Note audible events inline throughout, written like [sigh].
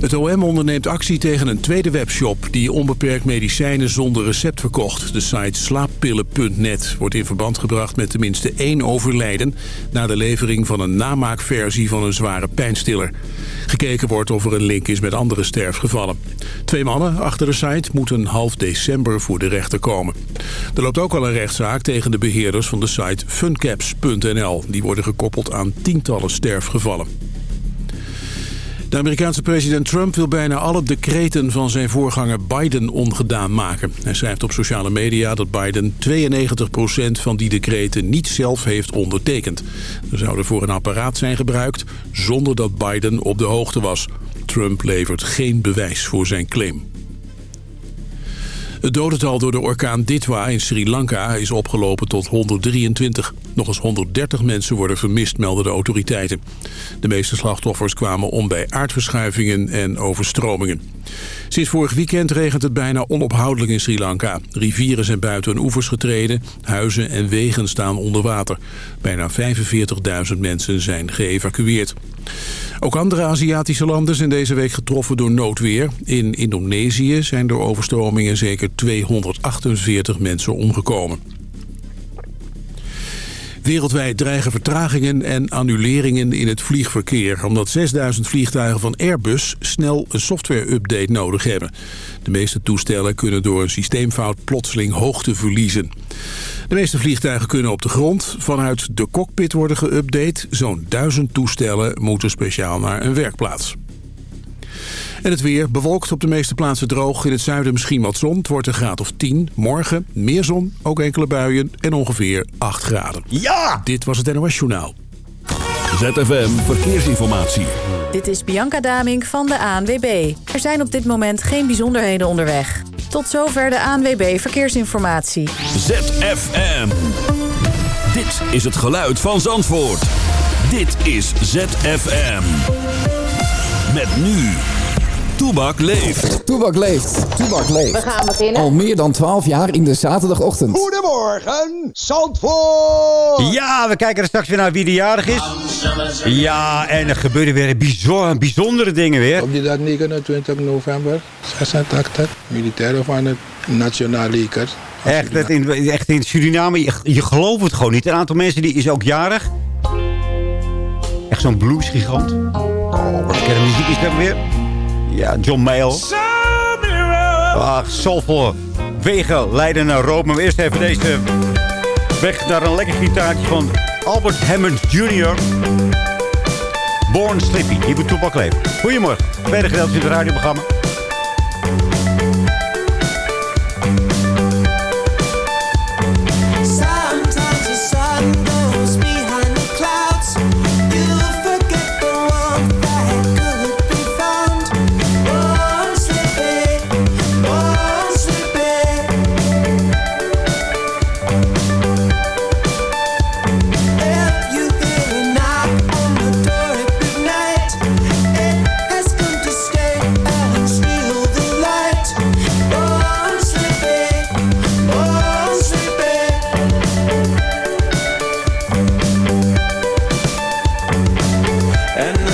Het OM onderneemt actie tegen een tweede webshop... die onbeperkt medicijnen zonder recept verkocht. De site slaappillen.net wordt in verband gebracht met tenminste één overlijden... na de levering van een namaakversie van een zware pijnstiller. Gekeken wordt of er een link is met andere sterfgevallen. Twee mannen achter de site moeten half december voor de rechter komen. Er loopt ook al een rechtszaak tegen de beheerders van de site funcaps.nl. Die worden gekoppeld aan tientallen sterfgevallen. De Amerikaanse president Trump wil bijna alle decreten van zijn voorganger Biden ongedaan maken. Hij schrijft op sociale media dat Biden 92% van die decreten niet zelf heeft ondertekend. Er zouden voor een apparaat zijn gebruikt zonder dat Biden op de hoogte was. Trump levert geen bewijs voor zijn claim. Het dodental door de orkaan Ditwa in Sri Lanka is opgelopen tot 123. Nog eens 130 mensen worden vermist, melden de autoriteiten. De meeste slachtoffers kwamen om bij aardverschuivingen en overstromingen. Sinds vorig weekend regent het bijna onophoudelijk in Sri Lanka. Rivieren zijn buiten hun oevers getreden, huizen en wegen staan onder water. Bijna 45.000 mensen zijn geëvacueerd. Ook andere Aziatische landen zijn deze week getroffen door noodweer. In Indonesië zijn door overstromingen zeker 248 mensen omgekomen. Wereldwijd dreigen vertragingen en annuleringen in het vliegverkeer... omdat 6000 vliegtuigen van Airbus snel een software-update nodig hebben. De meeste toestellen kunnen door een systeemfout plotseling hoogte verliezen. De meeste vliegtuigen kunnen op de grond. Vanuit de cockpit worden geüpdate. Zo'n duizend toestellen moeten speciaal naar een werkplaats. En het weer bewolkt op de meeste plaatsen droog. In het zuiden misschien wat zon. Het wordt een graad of 10. Morgen meer zon, ook enkele buien en ongeveer 8 graden. Ja! Dit was het NOS Journaal. ZFM Verkeersinformatie. Dit is Bianca Damink van de ANWB. Er zijn op dit moment geen bijzonderheden onderweg. Tot zover de ANWB Verkeersinformatie. ZFM. Dit is het geluid van Zandvoort. Dit is ZFM. Met nu. Toebak leeft. Toebak leeft. Toebak leeft. We gaan beginnen. Al meer dan 12 jaar in de zaterdagochtend. Goedemorgen, Zandvoort! Ja, we kijken er straks weer naar wie de jarig is. Ja, en er gebeuren weer bijzonder, bijzondere dingen weer. Op die dag 29 november 86, militairen van het Nationaal Leger. Echt, het in, echt in Suriname, je, je gelooft het gewoon niet. Een aantal mensen die is ook jarig. Echt zo'n bluesgigant. Oh, wat lekkere muziek is dat weer. Ja, John Mayall. Ach, soulful wegen leiden naar Rome. Maar eerst even deze weg naar een lekker gitaartje van Albert Hammond Jr. Born Slippy. Hier moet Toepak. Goedemorgen. Tweede gedeelte in het radioprogramma. And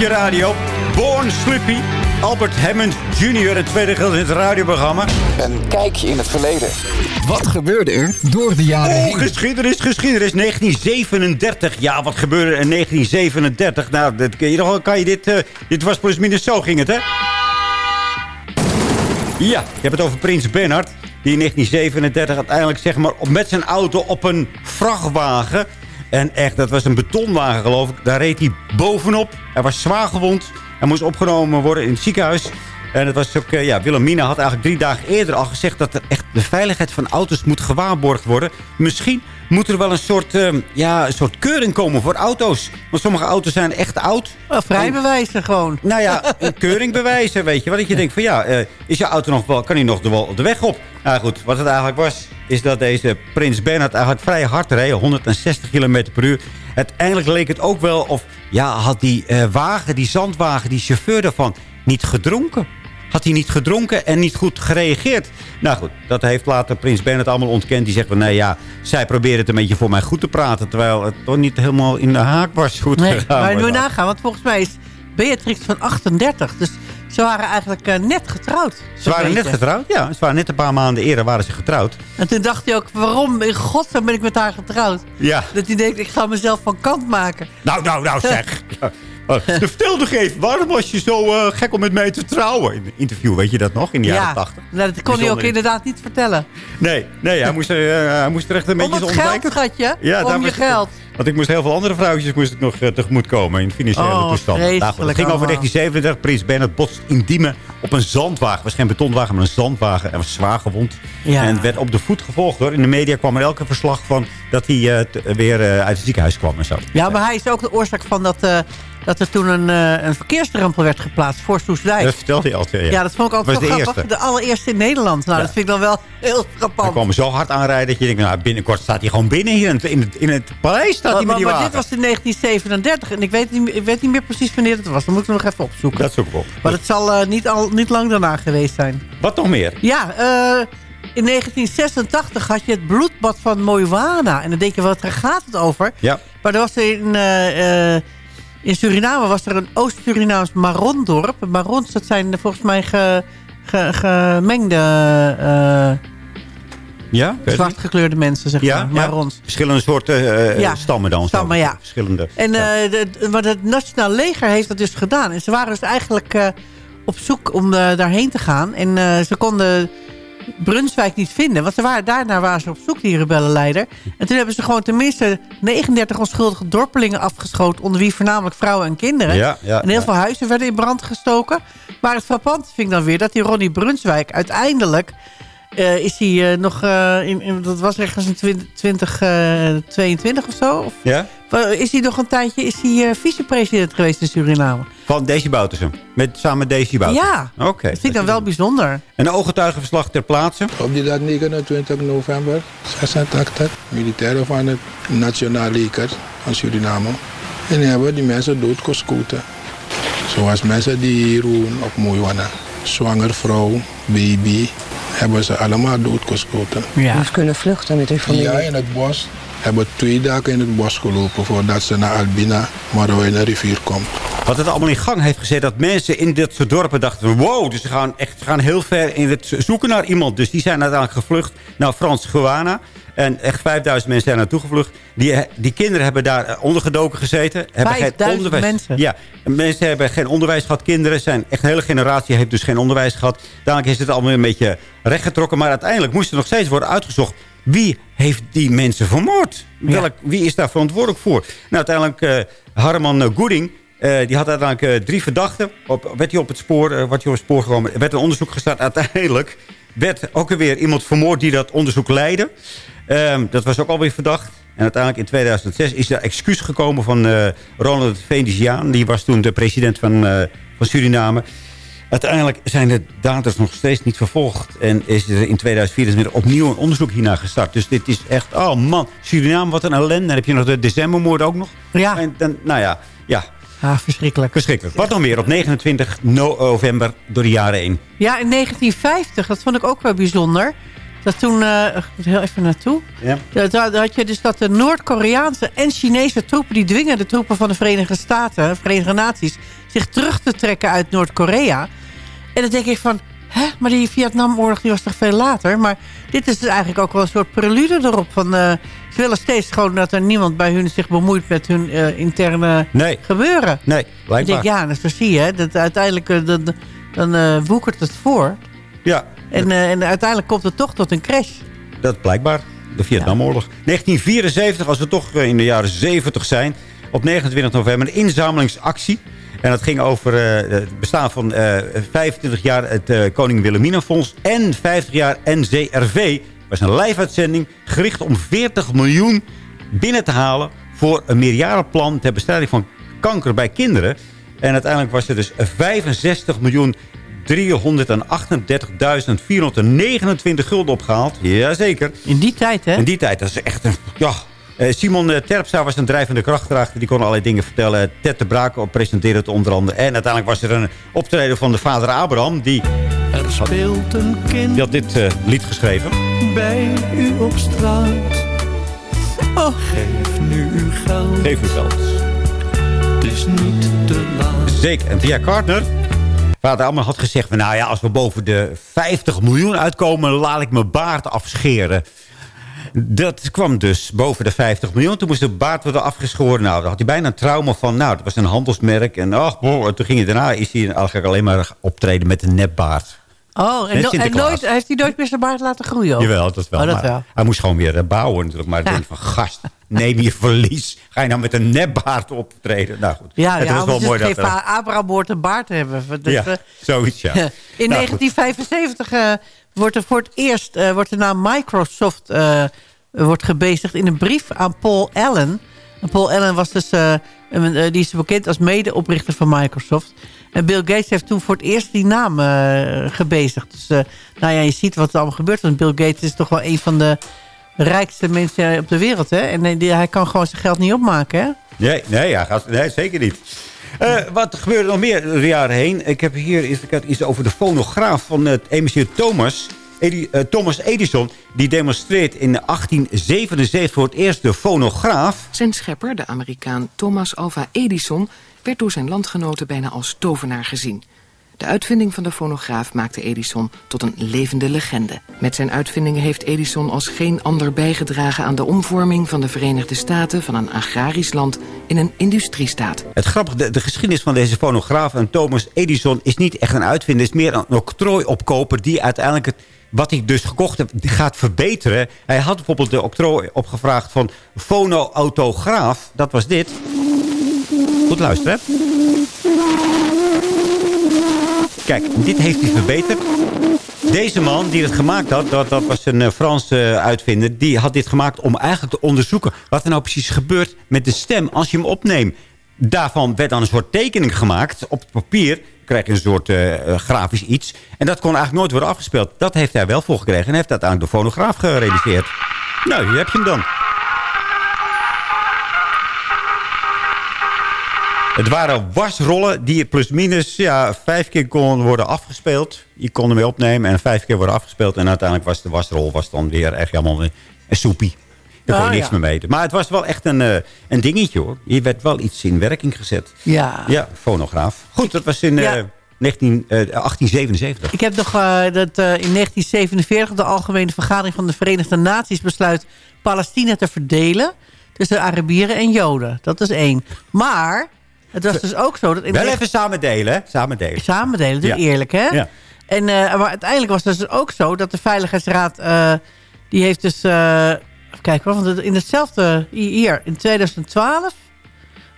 je radio. Born Slippy. Albert Hammond Jr. Het tweede gedeelte in het radioprogramma. Een kijkje in het verleden. Wat gebeurde er door de jaren Oh, heen? geschiedenis, geschiedenis. 1937. Ja, wat gebeurde er in 1937? Nou, dat, kan je, nog- kan je dit... eh, dit was plus minus zo ging het, hè? Ja, ik heb het over Prins Bernhard. Die in 1937 uiteindelijk zeg maar, met zijn auto op een vrachtwagen... En echt, dat was een betonwagen geloof ik. Daar reed hij bovenop. Hij was zwaar gewond. Hij moest opgenomen worden in het ziekenhuis. En het was ook, eh, ja, Wilhelmina had eigenlijk drie dagen eerder al gezegd... dat er echt de veiligheid van auto's moet gewaarborgd worden. Misschien moet er wel een soort, eh, ja, een soort keuring komen voor auto's. Want sommige auto's zijn echt oud. Wel, vrijbewijzen gewoon. Nou ja, een keuring bewijzen, weet je. Wat dat je [laughs] denkt van ja, eh, is je auto nog wel, kan hij nog de, wel de weg op? Nou goed, wat het eigenlijk was, is dat deze Prins Bernhard eigenlijk vrij hard reed. 160 km per uur. Uiteindelijk leek het ook wel of, ja, had die eh, wagen, die zandwagen, die chauffeur daarvan niet gedronken? Had hij niet gedronken en niet goed gereageerd? Nou goed, dat heeft later Prins Bernhard allemaal ontkend. Die zegt van, nee ja, zij probeerde het een beetje voor mij goed te praten. Terwijl het toch niet helemaal in de haak was goed Nee, gegaan. maar wordt. nagaan, want volgens mij is Beatrix van 38. Dus ze waren eigenlijk eh, net getrouwd. Ze waren net getrouwd, ja. Ze waren net een paar maanden eerder waren ze getrouwd. En toen dacht hij ook, waarom in godsnaam ben ik met haar getrouwd? Ja. Dat hij denkt, ik ga mezelf van kant maken. Nou, nou, nou zeg. Oh, De vertel nog even, waarom was je zo eh, gek om met mij te trouwen? In een interview, weet je dat nog, in de jaren ja, 80? nou, dat kon hij ook Bijzonder. inderdaad niet vertellen. Nee, nee hij, moest er, eh, hij moest er echt een Om beetje het zo geld. Ja, om je geld. Want ik moest heel veel andere vrouwtjes moest ik nog eh, tegemoet komen in financiële Oh, toestand. Nou, het vreselijk ging over allemaal. 1937. Prins Bernhard botst in Diemen op een zandwagen. Het was geen betonwagen, maar een zandwagen. Hij was zwaar gewond. Ja. En werd op de voet gevolgd hoor. In de media kwam er elke verslag van dat hij weer uit het ziekenhuis kwam en zo. Ja, maar hij is ook de oorzaak van dat, dat er toen een, eh, een verkeersdrempel werd geplaatst voor Soesdijk. Dat vertelde hij altijd. Ja, ja. dat vond ik altijd was zo de grappig. eerste. De allereerste in Nederland. Nou, Ja. dat vind ik dan wel heel Hij frappant. kwam zo hard aanrijden dat je denkt, nou, binnenkort staat hij gewoon binnen hier in het, in het, in het paleis. Staat hij Maar, met die maar wagen. dit was in 1937 en ik weet, niet, meer- ik weet niet meer precies wanneer het was. Dan moet ik nog even opzoeken. Dat zoek ik op. Maar het zal eh, niet, al, niet lang daarna geweest zijn. Wat nog meer? Ja, eh, in 1986 had je het bloedbad van Moiwana. En dan denk je, wat gaat het over? Ja. Maar er was in, eh, in Suriname was er een Oost-Surinaams Marondorp. Marons, dat zijn volgens mij ge, ge- gemengde uh, Ja? Weet je? zwart gekleurde mensen, zeg Ja, maar. ja. Marons. Verschillende soorten eh, Ja, stammen dan. zo. stammen, ja. Verschillende. En eh, de, maar het Nationaal Leger heeft dat dus gedaan. En ze waren dus eigenlijk eh, op zoek om eh, daarheen te gaan. En eh, ze konden Brunswijk niet vinden. Want ze waren, daarna waren ze op zoek, die rebellenleider. En toen hebben ze gewoon tenminste 39 onschuldige dorpelingen afgeschoten... onder wie voornamelijk vrouwen en kinderen. Ja, ja, en heel ja. veel huizen werden in brand gestoken. Maar het frappant vind ik dan weer dat die Ronnie Brunswijk uiteindelijk... eh, is hij eh, nog, eh, in, in- dat was ergens in 2022 of zo? Of, ja? is hij nog een tijdje is hij, eh, vicepresident geweest in Suriname? Van Daisy Boutersen. Met, samen met Daisy Boutersen. Ja, Oké. dat vind ik dan wel bijzonder. Een ooggetuigenverslag ter plaatse. Op die dag 29 november 86, militairen van het Nationaal Leger van Suriname. En die hebben die mensen doodgeschoten. Zoals mensen die hier wonen op Moewana. Zwanger vrouw, baby, hebben ze allemaal doodgeschoten. Ja. Of kunnen vluchten met uw familie. Ja, in het bos. Hebben twee dagen in het bos gelopen voordat ze naar Albina, Marowijne rivier komt. Wat het allemaal in gang heeft gezet. Dat mensen in dit soort dorpen dachten wow. Dus ze gaan echt ze gaan heel ver in het zoeken naar iemand. Dus die zijn uiteindelijk gevlucht naar Frans Guana. En echt 5000 mensen zijn naartoe gevlucht. Die, die kinderen hebben daar eh, ondergedoken gezeten. Hebben geen 5000 onderwijs. mensen? Ja, mensen hebben geen onderwijs gehad. Kinderen zijn echt een hele generatie heeft dus geen onderwijs gehad. Uiteindelijk is het allemaal een beetje rechtgetrokken. Maar uiteindelijk moest er nog steeds worden uitgezocht. Wie heeft die mensen vermoord? Welk, wie is daar verantwoordelijk voor? Nou, uiteindelijk eh Harman eh, Goeding... eh, die had uiteindelijk eh, drie verdachten. Op, werd hij op het spoor, eh, wordt hij op het spoor gekomen. Er werd een onderzoek gestart. Uiteindelijk werd ook weer iemand vermoord die dat onderzoek leidde. Ehm, dat was ook alweer verdacht. En uiteindelijk in 2006 is er excuus gekomen van eh, Ronald Venetiaan. Die was toen de president van, eh, van Suriname. Uiteindelijk zijn de daders nog steeds niet vervolgd. En is er in 2024 opnieuw een onderzoek hiernaar gestart. Dus dit is echt... Oh man, Suriname, wat een ellende. Dan heb je nog de decembermoord ook nog. Ja. En dan, nou ja, ja, Ah, verschrikkelijk. verschrikkelijk. Wat nog meer? Op 29 november door de jaren heen. Ja, in 1950, dat vond ik ook wel bijzonder. Dat toen, eh, ik moet heel even naartoe. Ja. Daar daar had je dus dat de Noord-Koreaanse en Chinese troepen... die dwingen de troepen van de Verenigde Staten, Verenigde Naties... zich terug te trekken uit Noord-Korea. En dan denk ik van... Hè, maar die Vietnamoorlog die was toch veel later? Maar dit is dus eigenlijk ook wel een soort prelude erop. Van, eh, ze willen steeds gewoon dat er niemand bij hun zich bemoeit... met hun eh, interne Nee. gebeuren. Nee, Ik blijkbaar. denk, ja, dat is zie je. hè, Dat uiteindelijk eh, dan, dan eh, woekert het voor. Ja, En, eh, en uiteindelijk komt het toch tot een crash. dat blijkbaar. De Vietnamoorlog. 1974, als we toch eh, in de jaren 70 zijn. Op 29 november een inzamelingsactie. En dat ging over eh, het bestaan van eh 25 jaar het Koning Wilhelminafonds. En 50 jaar NCRV. Dat was een live-uitzending gericht om 40 miljoen binnen te halen... voor een meerjarenplan ter bestrijding van kanker bij kinderen. En uiteindelijk was er dus 65 miljoen 338.429 gulden opgehaald. Jazeker. In die tijd, hè? In die tijd, dat is echt een... Ja, Eh, Simon eh, Terpstra was een drijvende kracht Die kon allerlei dingen vertellen. Ted de Braak presenteerde het onder andere. En uiteindelijk was er een optreden van de vader Abraham. Die, Er speelt een kind die had dit eh, lied geschreven. bij u op straat. Oh, geef nu uw geld, Geef u geld. het is niet te laat. Zeker. En via Carter... Vader Abraham had gezegd... van, Nou ja, als we boven de 50 miljoen uitkomen... laat ik mijn baard afscheren. Dat kwam dus boven de 50 miljoen. Toen moest de baard worden afgeschoren. Nou, daar had hij bijna een trauma van. Nou, dat was een handelsmerk. En ach, boh, en toen ging hij daarna... is hij eigenlijk alleen maar optreden met een nepbaard. Oh, en, no- en Sinterklaas. nooit, heeft hij nooit meer zijn baard laten groeien? ook? Jawel, dat wel. Oh, dat maar wel. Hij moest gewoon weer eh, bouwen natuurlijk. Maar ik denk van, gast, neem je verlies. Ga je nou met een nepbaard optreden? Nou goed, Ja, het ja was wel mooi dat... er- va- Abraham hoort een baard hebben. Dus, ja, eh, zoiets, ja. [laughs] In Nou, goed. 1975 eh, wordt er voor het eerst eh, wordt de naam Microsoft eh, wordt gebezigd in een brief aan Paul Allen. En Paul Allen was dus, eh, eh, die is bekend als medeoprichter van Microsoft. En Bill Gates heeft toen voor het eerst die naam eh, gebezigd. Dus eh, nou ja, je ziet wat er allemaal gebeurt. Want Bill Gates is toch wel een van de rijkste mensen op de wereld. Hè? En eh, die, hij kan gewoon zijn geld niet opmaken. Hè? Nee, nee, ja, gaat, nee zeker niet. Eh, wat gebeurde er nog meer de jaren heen? Ik heb hier ik had iets over de fonograaf van het emisseur Thomas. Edi- eh, Thomas Edison. Die demonstreert in 1877 voor het eerst de fonograaf. Zijn schepper, de Amerikaan Thomas Alva Edison... werd door zijn landgenoten bijna als tovenaar gezien. De uitvinding van de fonograaf maakte Edison tot een levende legende. Met zijn uitvindingen heeft Edison als geen ander bijgedragen... aan de omvorming van de Verenigde Staten van een agrarisch land in een industriestaat. Het grappige, de, de geschiedenis van deze fonograaf en Thomas Edison is niet echt een uitvinder. Is meer een octrooiopkoper die uiteindelijk het, wat hij dus gekocht heeft gaat verbeteren. Hij had bijvoorbeeld de octrooi opgevraagd van fonoautograaf. Dat was dit. Goed luisteren, hè? Kijk, dit heeft hij verbeterd. Deze man die het gemaakt had, dat, dat was een eh, Franse eh, uitvinder... die had dit gemaakt om eigenlijk te onderzoeken... wat er nou precies gebeurt met de stem als je hem opneemt. Daarvan werd dan een soort tekening gemaakt op het papier. krijg je een soort eh, grafisch iets. En dat kon eigenlijk nooit worden afgespeeld. Dat heeft hij wel voor gekregen en heeft uiteindelijk de fonograaf gerealiseerd. Nou, hier heb je hem dan. Het waren wasrollen die plus-minus ja, vijf keer konden worden afgespeeld. Je kon ermee opnemen en vijf keer worden afgespeeld. En uiteindelijk was de wasrol was dan weer echt helemaal een, een soepie. Daar kon je Ah, niks ja. meer mee. Maar het was wel echt een, eh, een dingetje hoor. Je werd wel iets in werking gezet. Ja. Ja, fonograaf. Goed, dat was in eh, Ja. 19, eh, 1877. Ik heb nog eh, dat eh, in 1947 de Algemene Vergadering van de Verenigde Naties besluit Palestina te verdelen tussen Arabieren en Joden. Dat is één. Maar het was dus ook zo dat in Wel even samen delen, hè? Samen delen. samen delen, dus Ja. eerlijk hè. Ja. En, eh, maar uiteindelijk was het dus ook zo dat de Veiligheidsraad eh, die heeft dus eh, even kijken hoor, want in hetzelfde hier in 2012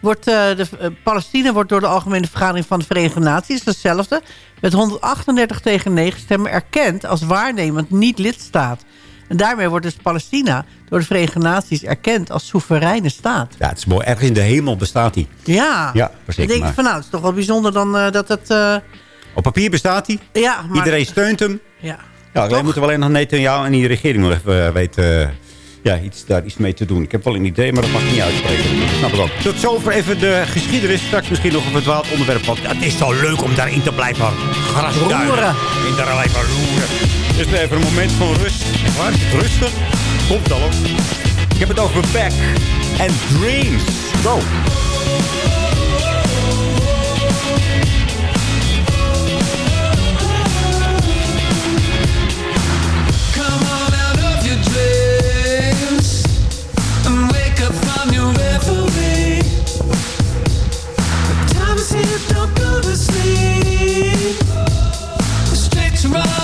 wordt eh, de eh, Palestina wordt door de Algemene Vergadering van de Verenigde Naties, hetzelfde, met 138 tegen 9 stemmen erkend als waarnemend niet-lidstaat. En daarmee wordt dus Palestina door de Verenigde Naties erkend als soevereine staat. Ja, het is mooi. Ergens in de hemel bestaat hij. Ja, Ja, denk ik maar. van nou, het is toch wel bijzonder dan eh, dat het... eh, Op papier bestaat hij. ja, maar, Iedereen steunt hem. Ja. Ja, Toch? moeten we alleen nog Netanyahu en die regering nog even eh, weten... ja, iets, daar iets mee te doen. Ik heb wel een idee, maar dat mag ik niet uitspreken. Dat snap ik ook. Tot zover even de geschiedenis. Straks misschien nog een verdwaald onderwerp. Want het is zo leuk om daarin te blijven grasduinen. Roeren. In daar blijven roeren. Dus even een moment van rust. Echt waar, is het rustig? Komt al op. Ik heb het over Back and Dreams. Go. Sleep. Straight riding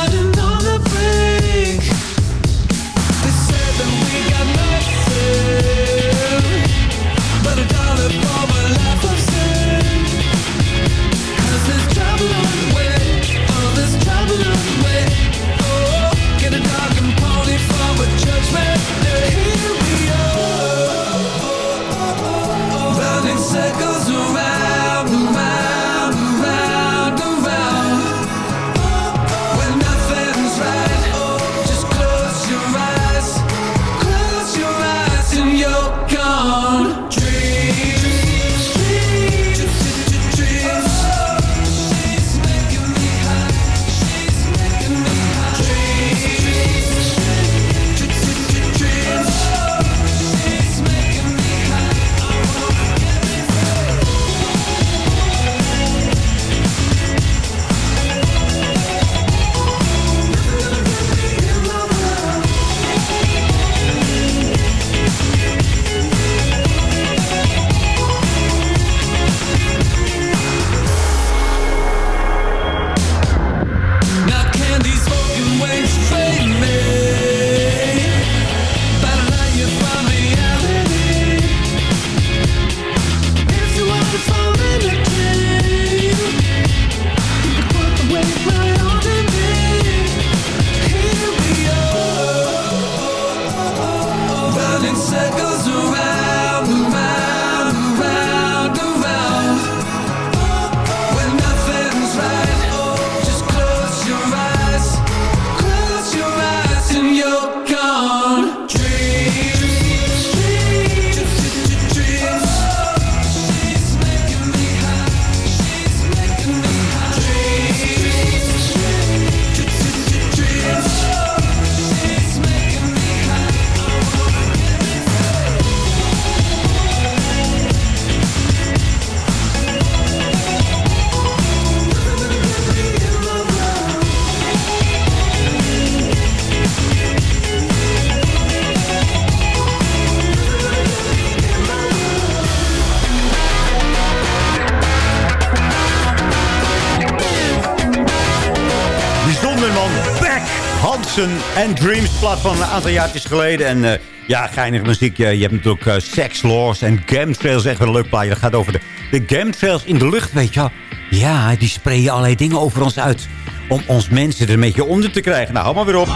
En Dreams. Plat van een aantal jaartjes geleden. En eh, ja, geinig muziek. Je, je hebt natuurlijk eh, Sex Laws en Chemtrails. Echt wel een leuk plaatje. Dat gaat over de, de chemtrails in de lucht, weet je wel. Ja, die sprayen allerlei dingen over ons uit. Om ons mensen er een beetje onder te krijgen. Nou, hou maar weer op.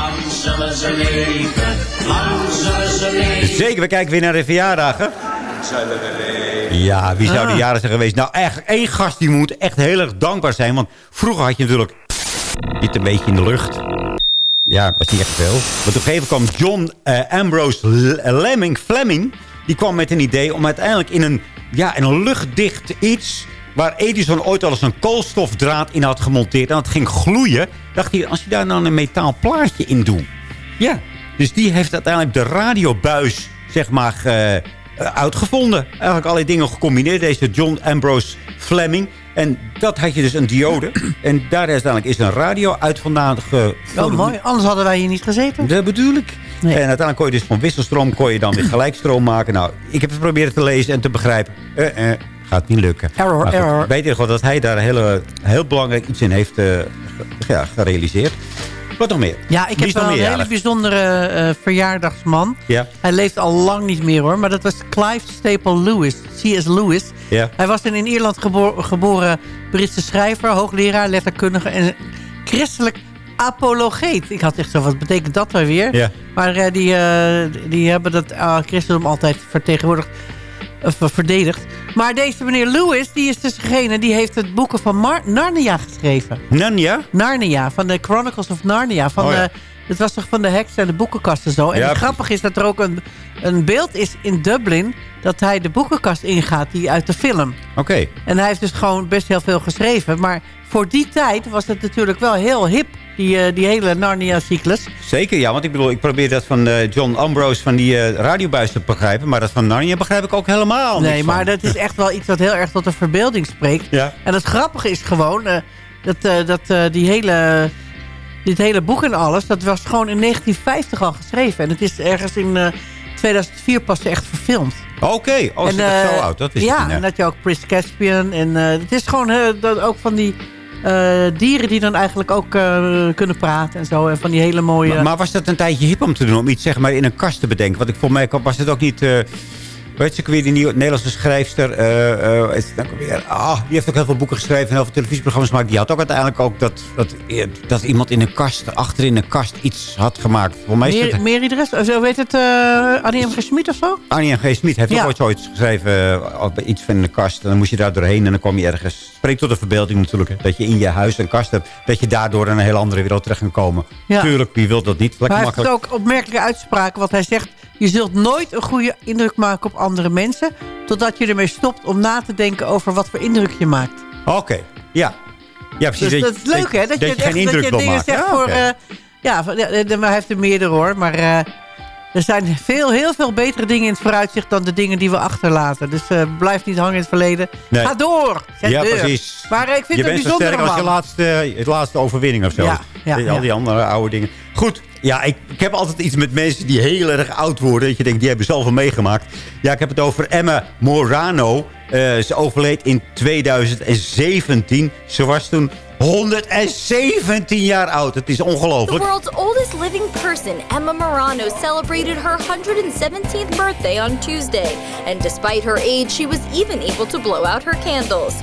Zeker, we kijken weer naar de verjaardagen. Ja, wie zou de Ah. jaren zijn geweest? Nou, echt één gast die moet echt heel erg dankbaar zijn. Want vroeger had je natuurlijk dit een beetje in de lucht. Ja, was niet echt veel. Maar op een gegeven moment kwam John eh, Ambrose L- Lemming, Fleming... die kwam met een idee om uiteindelijk in een, ja, in een luchtdicht iets... waar Edison ooit al eens een koolstofdraad in had gemonteerd... en dat ging gloeien, dacht hij... als je daar dan een metaal plaatje in doet... ja, dus die heeft uiteindelijk de radiobuis, zeg maar... eh, eh, uitgevonden. Eigenlijk allerlei dingen gecombineerd. Deze John Ambrose Fleming. En dat had je dus een diode. [clears throat] en daar is uiteindelijk is een radio uit vandaan. Oh, mooi. Anders hadden wij hier niet gezeten. Dat bedoel ik. En uiteindelijk kon je dus van wisselstroom kon je dan weer [clears throat] gelijkstroom maken. Nou, ik heb het proberen te lezen en te begrijpen. Eh, eh, gaat niet lukken. Error, goed, error. Weet je gewoon dat hij daar hele, heel belangrijk iets in heeft eh, ja, gerealiseerd. Wat nog meer? Ja, ik heb wel een hele bijzondere eh, verjaardagsman. Ja. Hij leeft al lang niet meer hoor. Maar dat was Clive Staple Lewis. C.S. Lewis. Ja. Hij was een in Ierland gebo- geboren Britse schrijver, hoogleraar, letterkundige en christelijk apologeet. Ik had echt zo, wat betekent dat nou weer? Ja. Maar eh, die, eh, die hebben dat christendom altijd vertegenwoordigd. Eh, verdedigd. Maar deze meneer Lewis, die is dus degene... die heeft het boeken van Mar Narnia geschreven. Narnia? Narnia, van de Chronicles of Narnia. Van Oh ja. de Het was toch van de heks en de boekenkast en zo. En Ja, het grappige is dat er ook een, een beeld is in Dublin... dat hij de boekenkast ingaat, die uit de film. Oké. En hij heeft dus gewoon best heel veel geschreven. Maar voor die tijd was het natuurlijk wel heel hip, die, eh, die hele Narnia-cyclus. Zeker, ja. Want ik bedoel, ik probeer dat van eh, John Ambrose van die eh, radiobuis te begrijpen. Maar dat van Narnia begrijp ik ook helemaal Nee, niks maar van. dat is echt wel iets wat heel erg tot de verbeelding spreekt. Ja. En het grappige is gewoon dat, dat die hele, dit hele boek en alles... dat was gewoon in 1950 al geschreven. En het is ergens in eh, 2004 pas echt verfilmd. Oké, oh, en, is dat zo oud? Dat wist ja, niet. en dat je ook Pris Caspian. En het is gewoon dat ook van die dieren die dan eigenlijk ook eh, kunnen praten en zo. En van die hele mooie... Maar, was dat een tijdje hip om te doen? Om iets zeg maar in een kast te bedenken? Want ik voor mij was het ook niet... weet je weer, die nieuwe Nederlandse schrijfster... eh, eh, ah, die heeft ook heel veel boeken geschreven... en heel veel televisieprogramma's gemaakt. Die had ook uiteindelijk ook dat, dat, eh, dat iemand in een kast... achter in een kast iets had gemaakt. Voor mij is Mer het... Of zo weet het, uh, Annie M. G. Schmid of zo? Arnie G. Smit heeft Ja. ook ooit zoiets geschreven. iets van de kast. En dan moest je daar doorheen en dan kwam je ergens. Spreekt tot de verbeelding natuurlijk. hè. Dat je in je huis een kast hebt. Dat je daardoor in een heel andere wereld terecht kan komen. Ja. Tuurlijk, wie wil dat niet? Maar Lekker hij heeft ook opmerkelijke uitspraken. Want hij zegt, je zult nooit een goede indruk maken op andere mensen... totdat je ermee stopt om na te denken over wat voor indruk je maakt. Oké, ja. Ja, precies. Dus dat is leuk, hè? Dat, je, je, echt- geen indruk dat je dingen zegt Ja, voor... eh, ja, hij heeft er meerdere hoor. Maar eh, er zijn veel, heel veel betere dingen in het vooruitzicht... dan de dingen die we achterlaten. Dus eh, blijf niet hangen in het verleden. Nee. Ga door! Zet ja, deur. precies. Maar ik vind je het een bent zo als je laatste, je laatste overwinning of zo. Ja, ja, al die andere oude dingen. Goed, ja, ik, ik heb altijd iets met mensen die heel erg oud worden. Dat je denkt, die hebben zoveel meegemaakt. Ja, ik heb het over Emma Morano. Eh, ze overleed in 2017. Ze was toen 117 jaar oud. Het is The ongelooflijk. world's oldest living person, Emma Morano, celebrated her 117th birthday on Tuesday. And despite her age, she was even able to blow out her candles.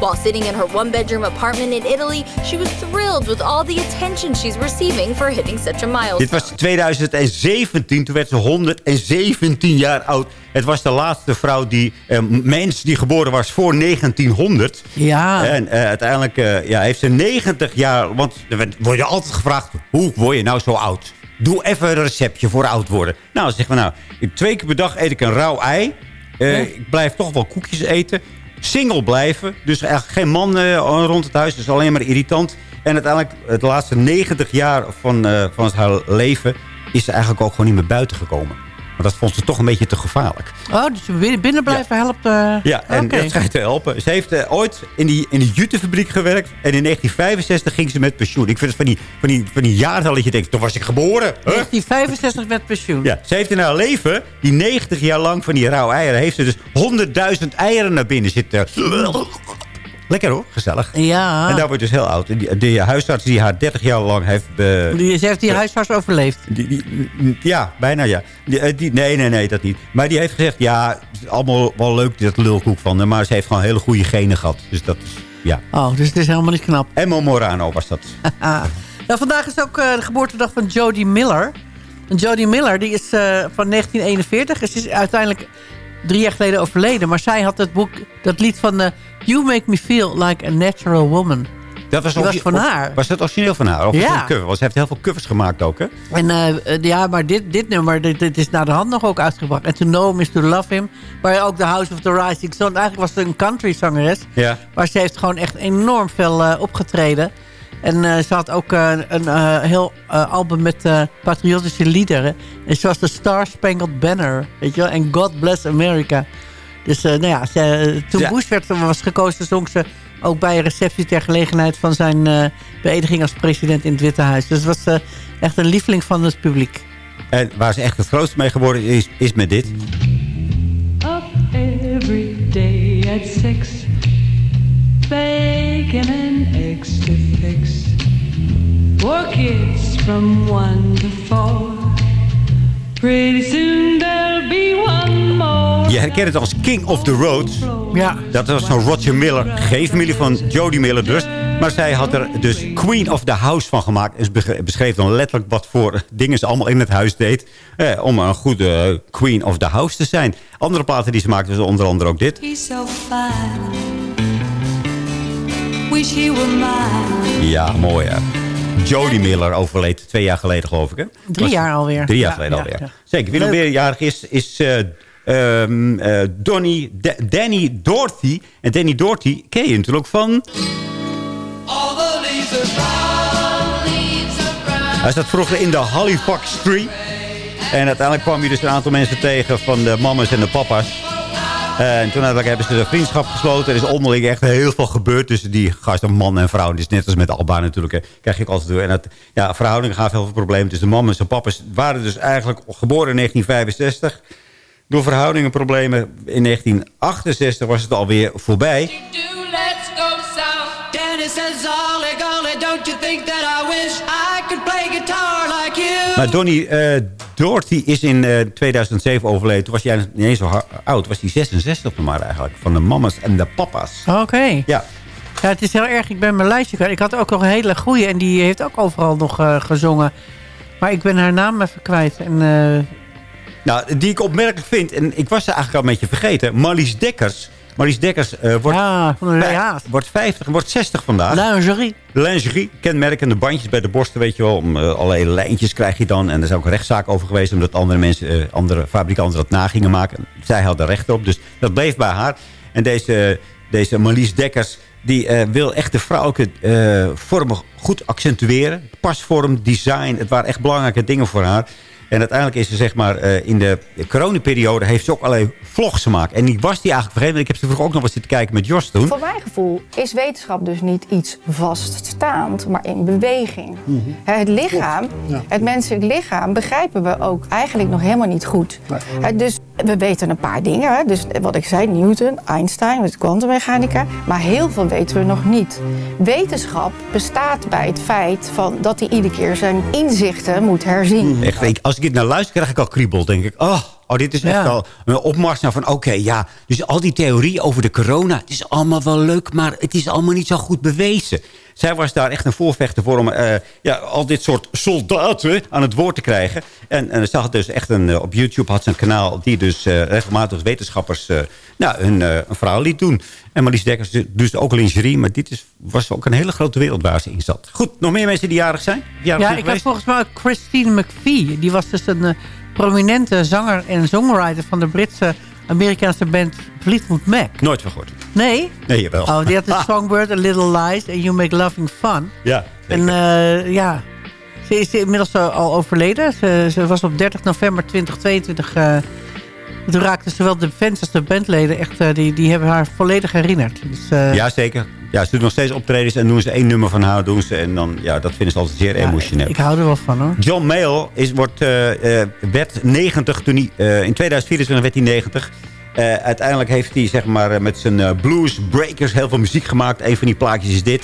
While sitting in her one bedroom apartment in Italy, she was thrilled with all the attention she's receiving for hitting such a milestone. Dit was 2017, toen werd ze 117 jaar oud. Het was de laatste vrouw, die, eh, mens die geboren was voor 1900. Ja. En eh, uiteindelijk eh, ja, heeft ze 90 jaar... Want er werd- word je altijd gevraagd, hoe word je nou zo oud? Doe even een receptje voor oud worden. Nou, zeggen we nou, twee keer per dag eet ik een rauw ei. Eh, Ik blijf toch wel koekjes eten. Single blijven. Dus eigenlijk geen man eh, rond het huis. Dus alleen maar irritant. En uiteindelijk, het laatste 90 jaar van, eh, van haar leven... is ze eigenlijk ook gewoon niet meer buiten gekomen. Want dat vond ze toch een beetje te gevaarlijk. Oh, dus binnen- binnen blijven helpt... eh, Ja, en oké. dat schijnt te helpen. Ze heeft eh, ooit in, die, in de jutefabriek gewerkt. En in 1965 ging ze met pensioen. Ik vind het van die, van die, van die jaartallen dat je denkt, toen was ik geboren. Huh? 1965 met pensioen. Ja, ze heeft in haar leven, die 90 jaar lang van die rauwe eieren... heeft ze dus 100.000 eieren naar binnen zitten. Lekker hoor, gezellig. Ja. En daar wordt dus heel oud. Die, die huisarts die haar 30 jaar lang heeft... be- Die, ze heeft die huisarts overleefd. die, die- ja, bijna ja. Die, eh, die, nee, nee, nee, dat niet. Maar die heeft gezegd, ja, het is allemaal wel leuk, dat lulkoek van haar. Maar ze heeft gewoon hele goede genen gehad. Dus dat is, ja. Oh, dus het is helemaal niet knap. Emma Morano was dat. [laughs] Nou, vandaag is ook eh, de geboortedag van Jodie Miller. En Jodie Miller die is eh, van 1941. Ze is uiteindelijk drie jaar geleden overleden. Maar zij had het boek, dat lied van... eh, you Make Me Feel Like a Natural Woman. Dat was, was van haar. Was dat origineel van haar? Of Ja. een cover? Want ze heeft heel veel covers gemaakt ook, hè? En eh, eh, ja, maar dit, dit nummer, dit, dit is naar de hand nog ook uitgebracht. En To Know Him is To Love Him. Waar ook The House of the Rising Sun... Eigenlijk was ze een country zangeres. Ja. Maar ze heeft gewoon echt enorm veel opgetreden. En eh, ze had ook eh, een eh, heel eh, album met eh, patriotische liederen. En zoals de Star Spangled Banner. Weet je wel? En God Bless America. Dus eh, nou ja, ze, toen Ja. Bush werd, was gekozen, zong ze ook bij een receptie ter gelegenheid van zijn eh beëdiging als president in het Witte Huis. Dus het was eh, echt een lieveling van het publiek. En waar ze echt het grootste mee geworden is, is met dit. Up every day at six, bacon and eggs to fix. For kids from one to four. Pretty soon there'll be one more. Je herkent het als King of the Road. Ja. Dat was van Roger Miller, geen familie van Jodie Miller dus. Maar zij had er dus Queen of the House van gemaakt. En ze beschreef dan letterlijk wat voor dingen ze allemaal in het huis deed. Eh, om een goede Queen of the House te zijn. Andere platen die ze maakte was onder andere ook dit. He's so fine. Wish he were mine. Ja, mooi hè. Jody Miller overleed twee jaar geleden, geloof ik. Hè? Drie Was- jaar alweer. Drie jaar Ja, geleden alweer. Zeker. Wie nog Leuk. weer jarig is, is eh, ehm, eh, Donny, Da- Danny Dorothy. En Danny Dorothy ken je natuurlijk van... Hij zat vroeger in de Halifax Tree. En uiteindelijk kwam je dus een aantal mensen tegen van de mama's en de papa's. Eh, en toen hebben ze de vriendschap gesloten. Er is onderling echt heel veel gebeurd tussen die gasten, man en vrouw. Dus net als met Alba natuurlijk, hè, krijg ook altijd door. En dat, ja, verhoudingen gaven heel veel problemen. Dus de mama's en papa's waren dus eigenlijk geboren in 1965. Door verhoudingenproblemen in 1968 was het alweer voorbij. Don't you think that I wish I could play guitar like you? Maar Donny eh Doherty is in eh, 2007 overleden. Toen was eigenlijk niet eens zo oud. Was hij 66 nog maar eigenlijk. Van de mama's en de papa's. Oké. Ja. Ja, het is heel erg. Ik ben mijn lijstje kwijt. Ik had ook nog een hele goeie en die heeft ook overal nog eh, gezongen. Maar ik ben haar naam even kwijt. En, eh, Nou, die ik opmerkelijk vind, en ik was ze eigenlijk al een beetje vergeten. Marlies Dekkers. Marlies Dekkers eh, wordt, ja, wordt 50, wordt 60 vandaag. Lingerie. Lingerie, kenmerkende bandjes bij de borsten, weet je wel. Om, eh, allerlei lijntjes krijg je dan. En er is ook een rechtszaak over geweest... omdat andere, mensen, eh, andere fabrikanten dat na gingen maken. Zij had er recht op, dus dat bleef bij haar. En deze, deze Marlies Dekkers... die wil echt de vrouwelijke vormen goed accentueren. Pasvorm, design, het waren echt belangrijke dingen voor haar. En uiteindelijk is ze zeg maar eh, in de coronaperiode... heeft ze ook allerlei vlogs gemaakt. En die was die eigenlijk vergeten. want Ik heb ze vroeger ook nog eens zitten kijken met Jos toen. Voor mijn gevoel is wetenschap dus niet iets vaststaand, maar in beweging. Hè, Het lichaam, het menselijk lichaam, begrijpen we ook eigenlijk nog helemaal niet goed. Hè, Dus we weten een paar dingen. Hè. Dus wat ik zei, Newton, Einstein, met kwantummechanica. Maar heel veel weten we nog niet. Wetenschap bestaat bij het feit van dat hij iedere keer zijn inzichten moet herzien. Echt, ik, als ik dit naar luister, krijg ik al kriebel. denk ik, oh, oh dit is echt Ja. al een opmars naar van... oké, ja, dus al die theorie over de corona... het is allemaal wel leuk, maar het is allemaal niet zo goed bewezen. Zij was daar echt een voorvechter voor om eh, ja, al dit soort soldaten aan het woord te krijgen. En, en had dus echt een, eh, op YouTube had ze een kanaal... die dus eh, regelmatig wetenschappers eh, nou, hun, een verhaal liet doen. En Marlies Dekkers dus ook lingerie... maar dit is, was ook een hele grote wereld waar ze in zat. Goed, nog meer mensen die jarig zijn? Jarig Ja, zijn ik had geweest? volgens mij Christine McVie. Die was dus een prominente zanger en songwriter van de Britse Amerikaanse band Fleetwood Mac. Nooit van gehoord. Nee? Nee, jawel. Oh, die had de [laughs] Songbird, A Little Lies and You Make Loving Fun. Ja, En ja, ze is inmiddels al- overleden. Ze, ze was op 30 november 2022... eh toen raakten zowel de fans als de bandleden echt... eh, die, die hebben haar volledig herinnerd. Dus, eh, Ja, zeker. Ja, ze doen nog steeds optredens en doen ze één nummer van haar. Doen ze, en dan, ja, dat vinden ze altijd zeer emotioneel. ik hou er wel van hoor. John Mayall is, wordt, werd 90 toen hij... in 2024 werd hij 90. Eh, uiteindelijk heeft hij zeg maar, met zijn eh, blues breakers heel veel muziek gemaakt. Een van die plaatjes is dit.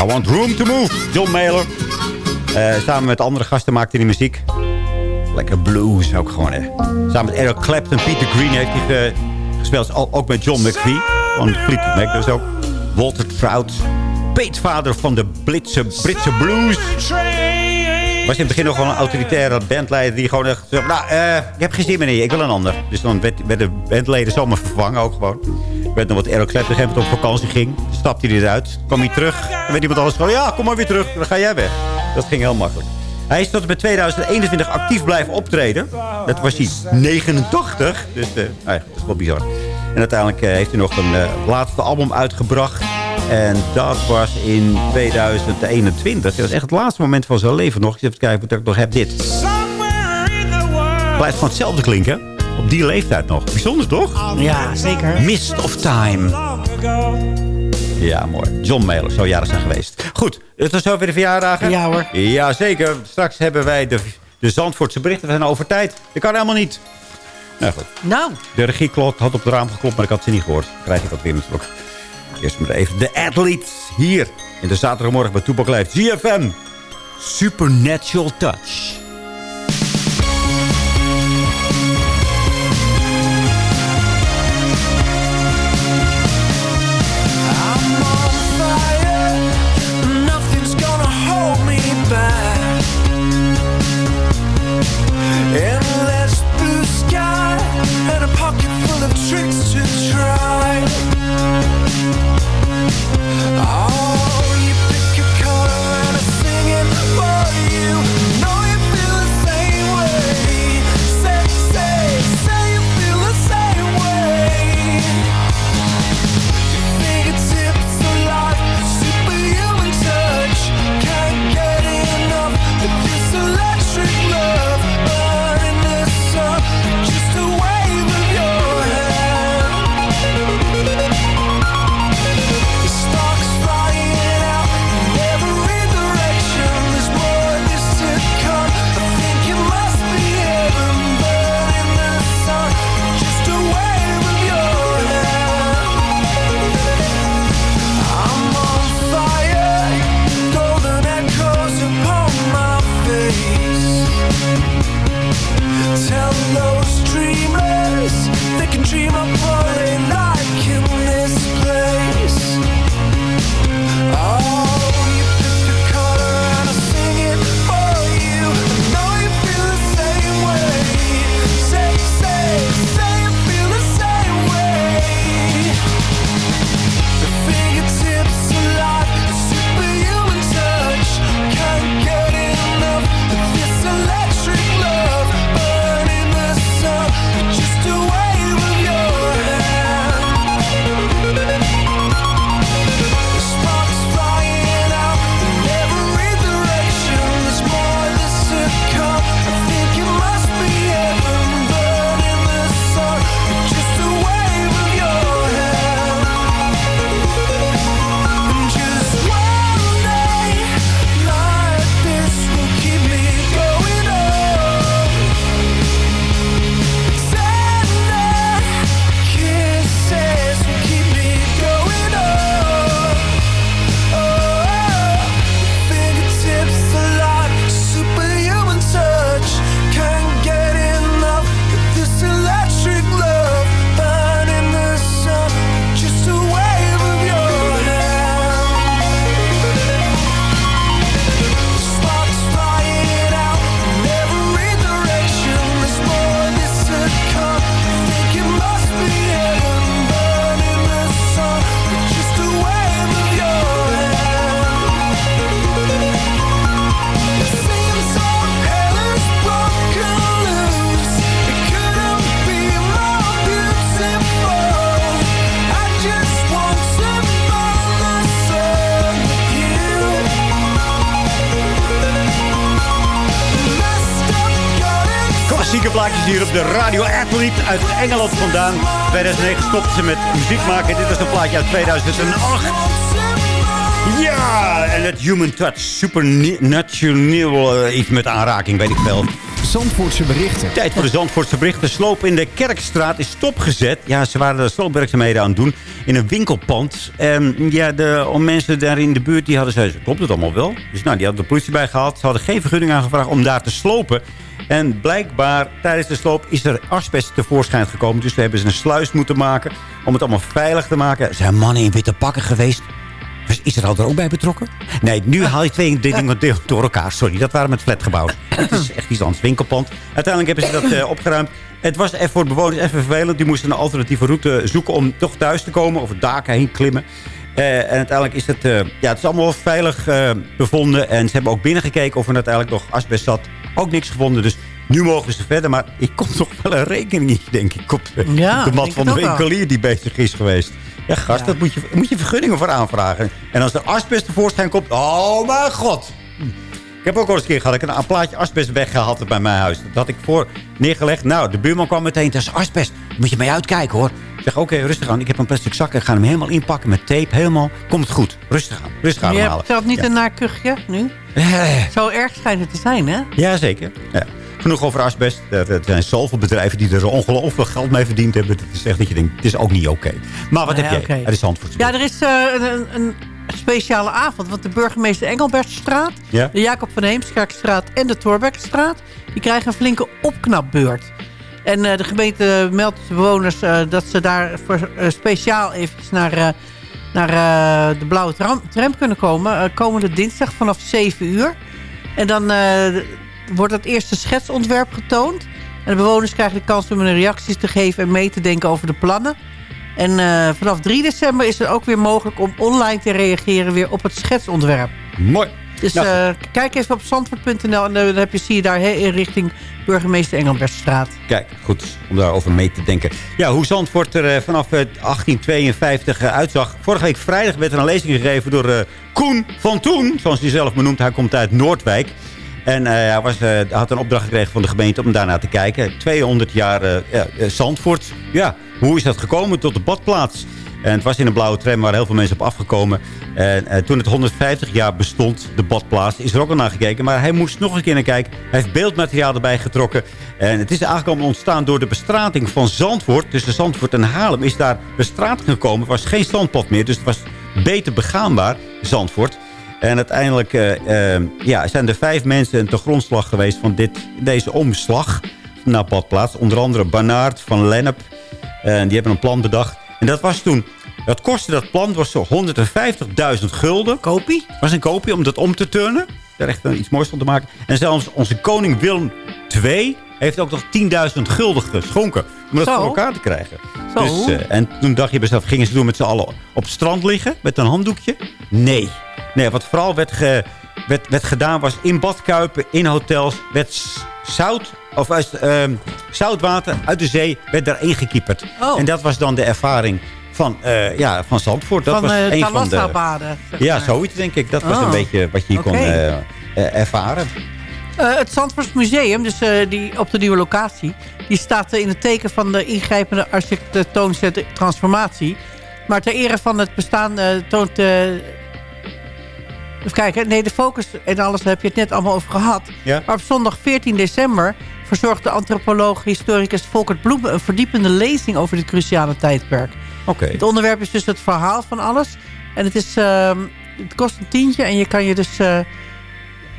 I want room to move. John Mayall. Eh, samen met andere gasten maakte hij muziek. Lekker blues ook gewoon. Hè. Samen met Eric Clapton, Peter Green heeft hij ge- gespeeld. Ook met John McVie. Van Fleetwood Mac dus ook. Walter Trout. Peetvader van de Britse, Britse blues. Was in het begin nog wel een autoritaire bandleider die gewoon echt zei, nou, eh, ik heb geen zin meer ik wil een ander. Dus dan werd, werden bandleden zomaar vervangen ook gewoon. Ik weet nog wat Eric Clapton op vakantie ging. Stapte hij eruit, kwam hij terug. En weet iemand anders gewoon, ja, kom maar weer terug, dan ga jij weg. Dat ging heel makkelijk. Hij is tot en met 2021 actief blijven optreden. Dat was hij 89, dus eh, nou ja, dat is wel bizar. En uiteindelijk eh, heeft hij nog een eh, laatste album uitgebracht. En dat was in 2021. Dat is echt het laatste moment van zijn leven nog. Ik even kijken wat ik nog heb. Dit. Blijft gewoon hetzelfde klinken. Op die leeftijd nog. Bijzonder toch? Ja, zeker. Mist of Time. Ja, mooi. John Mayler zou jaren zijn geweest. Goed, het was zover de verjaardagen. Ja hoor. Ja, zeker. Straks hebben wij de, de Zandvoortse berichten. We zijn over tijd. Dat kan helemaal niet. Nou goed. Nou. De regieklok had op het raam geklopt, maar ik had ze niet gehoord. Krijg ik dat weer natuurlijk. Eerst maar even de athletes hier. In de zaterdagmorgen bij Toepak Live. ZFM. Supernatural Touch. Klassieke plaatjes hier op de Radio Athlete uit Engeland vandaan. 2009 stopte ze met muziek maken. Dit was een plaatje uit 2008. Ja, en het Human Touch. Supernatural uh, iets met aanraking, weet ik veel. Zandvoortse berichten. Tijd voor de Zandvoortse berichten. Sloop in de Kerkstraat is stopgezet. Ja, ze waren de sloopwerkzaamheden aan het doen in een winkelpand. En ja, de om mensen daar in de buurt die hadden ze... Klopt het allemaal wel? Dus nou, die hadden de politie bij gehaald. Ze hadden geen vergunning aangevraagd om daar te slopen. En blijkbaar tijdens de sloop is er asbest tevoorschijn gekomen. Dus we hebben ze een sluis moeten maken om het allemaal veilig te maken. Er zijn mannen in witte pakken geweest. Was Israël er ook bij betrokken? Nee, nu haal je twee dingen [laughs] door- door elkaar. Sorry, dat waren met flatgebouwen. Het is echt iets anders. Winkelpand. Uiteindelijk hebben ze dat eh, opgeruimd. Het was even voor de bewoners even vervelend. Die moesten een alternatieve route zoeken om toch thuis te komen. Over daken heen klimmen. Eh, en uiteindelijk is het, eh, ja, het is allemaal veilig bevonden. En ze hebben ook binnengekeken of er uiteindelijk nog asbest zat. Ook niks gevonden. Dus nu mogen ze verder. Maar ik kom toch wel een rekening, denk ik, op de, Ja, op de mat van de winkelier die bezig is geweest. Ja, gast, dat moet je, moet je vergunningen voor aanvragen. En als er asbest tevoorschijn komt... Oh, mijn god! Ik heb ook al eens een keer gehad. Ik een, plaatje asbest weggehaald bij mijn huis. Dat had ik voor neergelegd. Nou, de buurman kwam meteen. Dat is asbest. Moet je mee uitkijken, hoor. Ik zeg, oké, rustig aan. Ik heb een plastic zak. Ik ga hem helemaal inpakken met tape. Helemaal. Komt goed. Rustig aan. Rustig aan Je hebt zelf niet Ja. een naar kuchje nu? Zo erg schijnt het te zijn, hè? Jazeker. Ja. Genoeg over asbest. Er, er zijn zoveel bedrijven die er ongelooflijk geld mee verdiend hebben. Het is echt dat je denkt, het is ook niet oké. Maar wat Nee, heb jij? Het is Zandvoort. Ja, er is eh, een, een, speciale avond. Want de burgemeester Engelbertstraat, Ja? de Jacob van Heemskerkstraat en de Torbekkenstraat... die krijgen een flinke opknapbeurt. En eh, de gemeente meldt de bewoners eh, dat ze daar voor, eh, speciaal eventjes naar, naar de blauwe tram, tram kunnen komen. komende dinsdag vanaf 7 uur. En dan wordt het eerste schetsontwerp getoond. En de bewoners krijgen de kans om hun reacties te geven en mee te denken over de plannen. En vanaf 3 december is het ook weer mogelijk om online te reageren weer op het schetsontwerp. Mooi. Dus Nou, eh, kijk even op zandvoort.nl en dan heb je, zie je daar in richting burgemeester Engelbertstraat. Kijk, goed om daarover mee te denken. Ja, hoe Zandvoort er eh, vanaf eh, 1852 eh, uitzag. Vorige week vrijdag werd er een lezing gegeven door eh, Koen van Toen. Zoals hij zelf benoemt. Hij komt uit Noordwijk. En eh, hij, was, eh, had een opdracht gekregen van de gemeente om daarnaar te kijken. 200 jaar eh, ja, eh, Zandvoort. Ja, hoe is dat gekomen tot de badplaats? En het was in een blauwe tram waar heel veel mensen op afgekomen. En eh, toen het 150 jaar bestond, de badplaats, is er ook al naar gekeken. Maar hij moest nog een keer naar kijken. Hij heeft beeldmateriaal erbij getrokken. En het is eigenlijk ontstaan door de bestrating van Zandvoort. Tussen Zandvoort en Haarlem is daar bestrating gekomen. Er was geen standpad meer, dus het was beter begaanbaar, Zandvoort. En uiteindelijk eh, eh, ja, zijn er vijf mensen te grondslag geweest van dit, deze omslag naar badplaats. Onder andere Barnaert van Lennep. En die hebben een plan bedacht. En dat was toen... Dat kostte dat plan was zo 150.000 gulden. Kopie? Was een kopie om dat om te turnen. Daar echt iets moois van te maken. En zelfs onze koning Willem II heeft ook nog 10.000 gulden geschonken. Om dat Zo. voor elkaar te krijgen. Zo. Dus, eh, en toen dacht je best gingen ze doen met z'n allen op het strand liggen met een handdoekje? Nee. Nee, wat vooral werd, ge- werd, werd gedaan was in badkuipen, in hotels, werd zout, of eh, ehm, zoutwater uit de zee werd daarin gekieperd. Oh. En dat was dan de ervaring van, eh, ja, van Zandvoort. Dat van was eh een van de... Zeg Ja, zoiets denk ik. Dat was Oh. een beetje wat je hier kon eh, ervaren. Het Zandvoorts Museum, dus die, op de nieuwe locatie... die staat in het teken van de ingrijpende architectonische transformatie. Maar ter ere van het bestaan toont... even kijken, nee, de focus en alles daar heb je het net allemaal over gehad. Ja. Maar op zondag 14 december verzorgt de antropoloog, historicus Volkert Bloemen... een verdiepende lezing over dit cruciale tijdperk. Oké. Het onderwerp is dus het verhaal van alles. En het, is, ehm, het kost een tientje en je kan je dus... eh,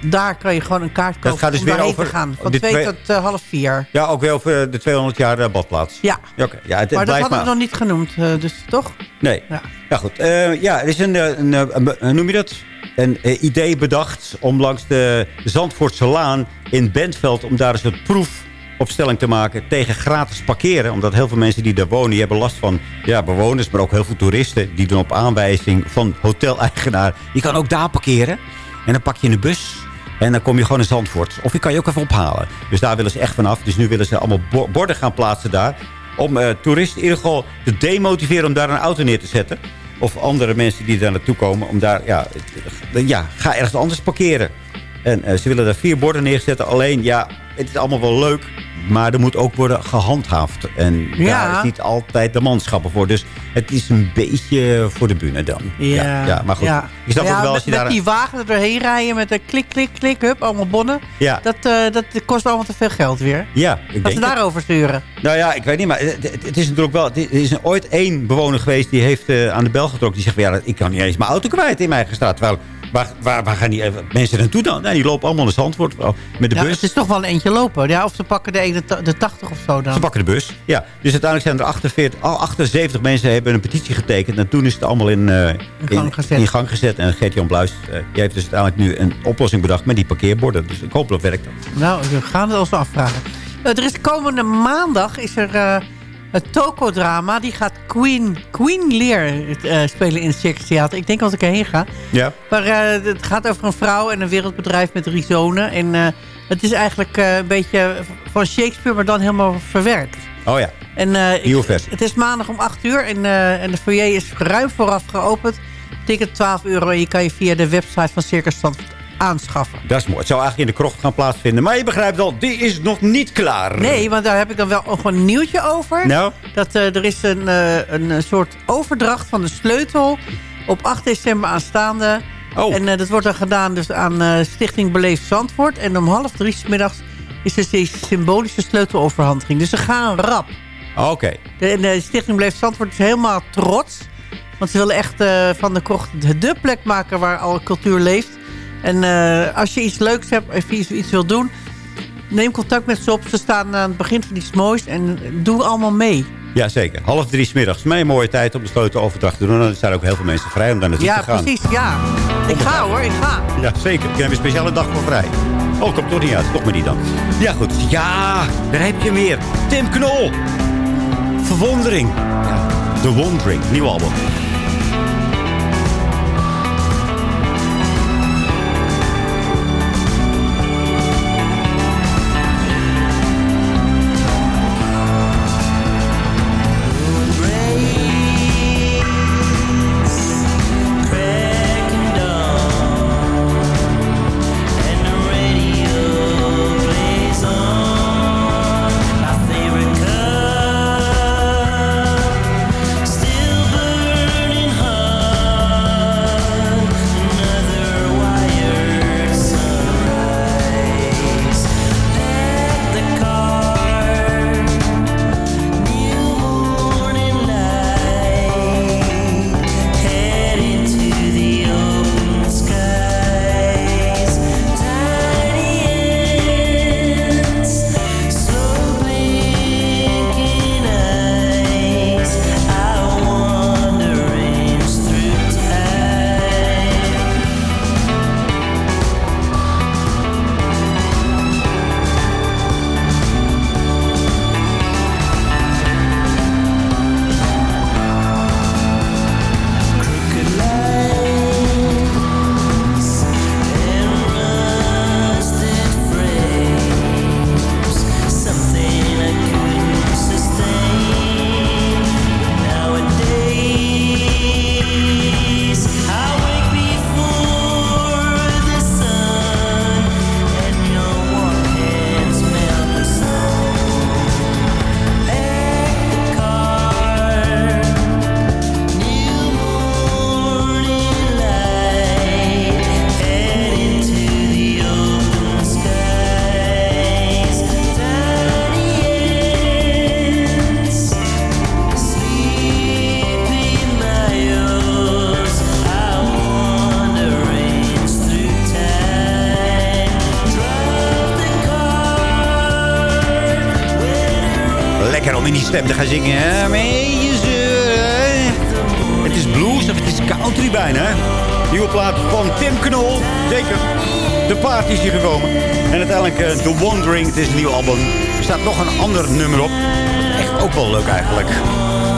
daar kan je gewoon een kaart kopen gaat dus om weer over te gaan. Van twee twee- tot eh, half vier. Ja, ook weer over de 200 jaar eh, badplaats. Ja. Ja, oké. ja het, maar dat hadden we nog niet genoemd, eh, dus toch? Nee. Ja. Ja, goed. Ja, er is een, een, een, noem je dat? Een idee bedacht om langs de Zandvoortse Laan in Bentveld... om daar eens een proefopstelling te maken tegen gratis parkeren. Omdat heel veel mensen die daar wonen, die hebben last van ja, bewoners... maar ook heel veel toeristen die doen op aanwijzing van hoteleigenaar... je kan ook daar parkeren. En dan pak je een bus... En dan kom je gewoon in Zandvoort. Of je kan je ook even ophalen. Dus daar willen ze echt vanaf. Dus nu willen ze allemaal bo- borden gaan plaatsen daar. Om eh, toeristen in ieder geval te demotiveren om daar een auto neer te zetten. Of andere mensen die daar naartoe komen. Om daar, ja, ja ga ergens anders parkeren. En eh, ze willen daar vier borden neerzetten. Alleen, ja, het is allemaal wel leuk. Maar er moet ook worden gehandhaafd. En Ja. daar is niet altijd de manschappen voor. Dus het is een beetje voor de bühne dan. Ja, ja, maar goed. Ja. Ja, ook wel als je met daar... die wagen er doorheen rijden met een klik, klik, klik, hup, allemaal bonnen. Ja. Dat, eh, dat kost allemaal te veel geld weer. Ja, ik Dat ze daarover sturen. Nou ja, ik weet niet, maar het, is natuurlijk wel... Er is ooit één bewoner geweest die heeft eh, aan de bel getrokken. Die zegt, ja, ik kan niet eens mijn auto kwijt in mijn eigen straat. Terwijl, waar, waar, waar gaan die eh, mensen naartoe dan? Nee, die lopen allemaal naar Zandvoort oh, met de ja, bus. Het is toch wel een eentje lopen. Ja, of ze pakken de, de 80 of zo dan. Ze pakken de bus. Ja, dus uiteindelijk zijn er 48, al 78 mensen hebben een petitie getekend. En toen is het allemaal in, eh, gang gezet. in gang gezet. En Gert-Jan Bluis eh, die heeft dus uiteindelijk nu een oplossing bedacht met die parkeerborden. Dus ik hoop dat het werkt. Nou, we gaan het ons afvragen. Er is komende maandag is er het Toko-drama. Die gaat Queen, Queen Lear eh, spelen in het Circus Theater. Ik denk als ik erheen ga. Ja. Maar eh, het gaat over een vrouw en een wereldbedrijf met drie zonen. En eh, het is eigenlijk een beetje van Shakespeare, maar dan helemaal verwerkt. Oh ja. En, het is maandag om 8 uur en, en de foyer is ruim vooraf geopend. Ticket 12 euro en je kan je via de website van Circus aanschaffen. Dat is mooi. Het zou eigenlijk in de krocht gaan plaatsvinden. Maar je begrijpt al, die is nog niet klaar. Nee, want daar heb ik dan wel nog een nieuwtje over. Nou? Dat eh, er is een, eh, een eh, soort overdracht van de sleutel op 8 december aanstaande. Oh. En dat wordt dan gedaan dus aan Stichting Beleef Zandvoort. En om half drie 's middags is dus die symbolische sleuteloverhandiging. Dus ze gaan rap. Oké. De, en de Stichting Beleef Zandvoort is helemaal trots. Want ze willen echt van de krocht de, plek maken waar alle cultuur leeft. En eh, als je iets leuks hebt, of je iets, iets wil doen... neem contact met ze op. Ze staan aan het begin van iets moois. En doe allemaal mee. Ja, zeker. Half drie 's middags. Mij een mooie tijd om de sleuteloverdracht te doen. En dan zijn ook heel veel mensen vrij om daar naartoe Ja, te gaan. precies. Ja. Ik ga hoor, ik ga. Ja, zeker. Ik heb een speciale dag voor vrij. Oh, komt toch niet uit. Toch maar die dan. Ja, goed. Ja, daar heb je meer. Tim Knol. Verwondering. Ja, The Wondering. Nieuw album. Lekker om in die stem te gaan zingen. hè? Het is blues of het is country bijna. Nieuwe plaat van Tim Knol. Zeker. De paard is hier gekomen. En uiteindelijk eh, The Wandering. Het is een nieuw album. Er staat nog een ander nummer op. Echt ook wel leuk eigenlijk.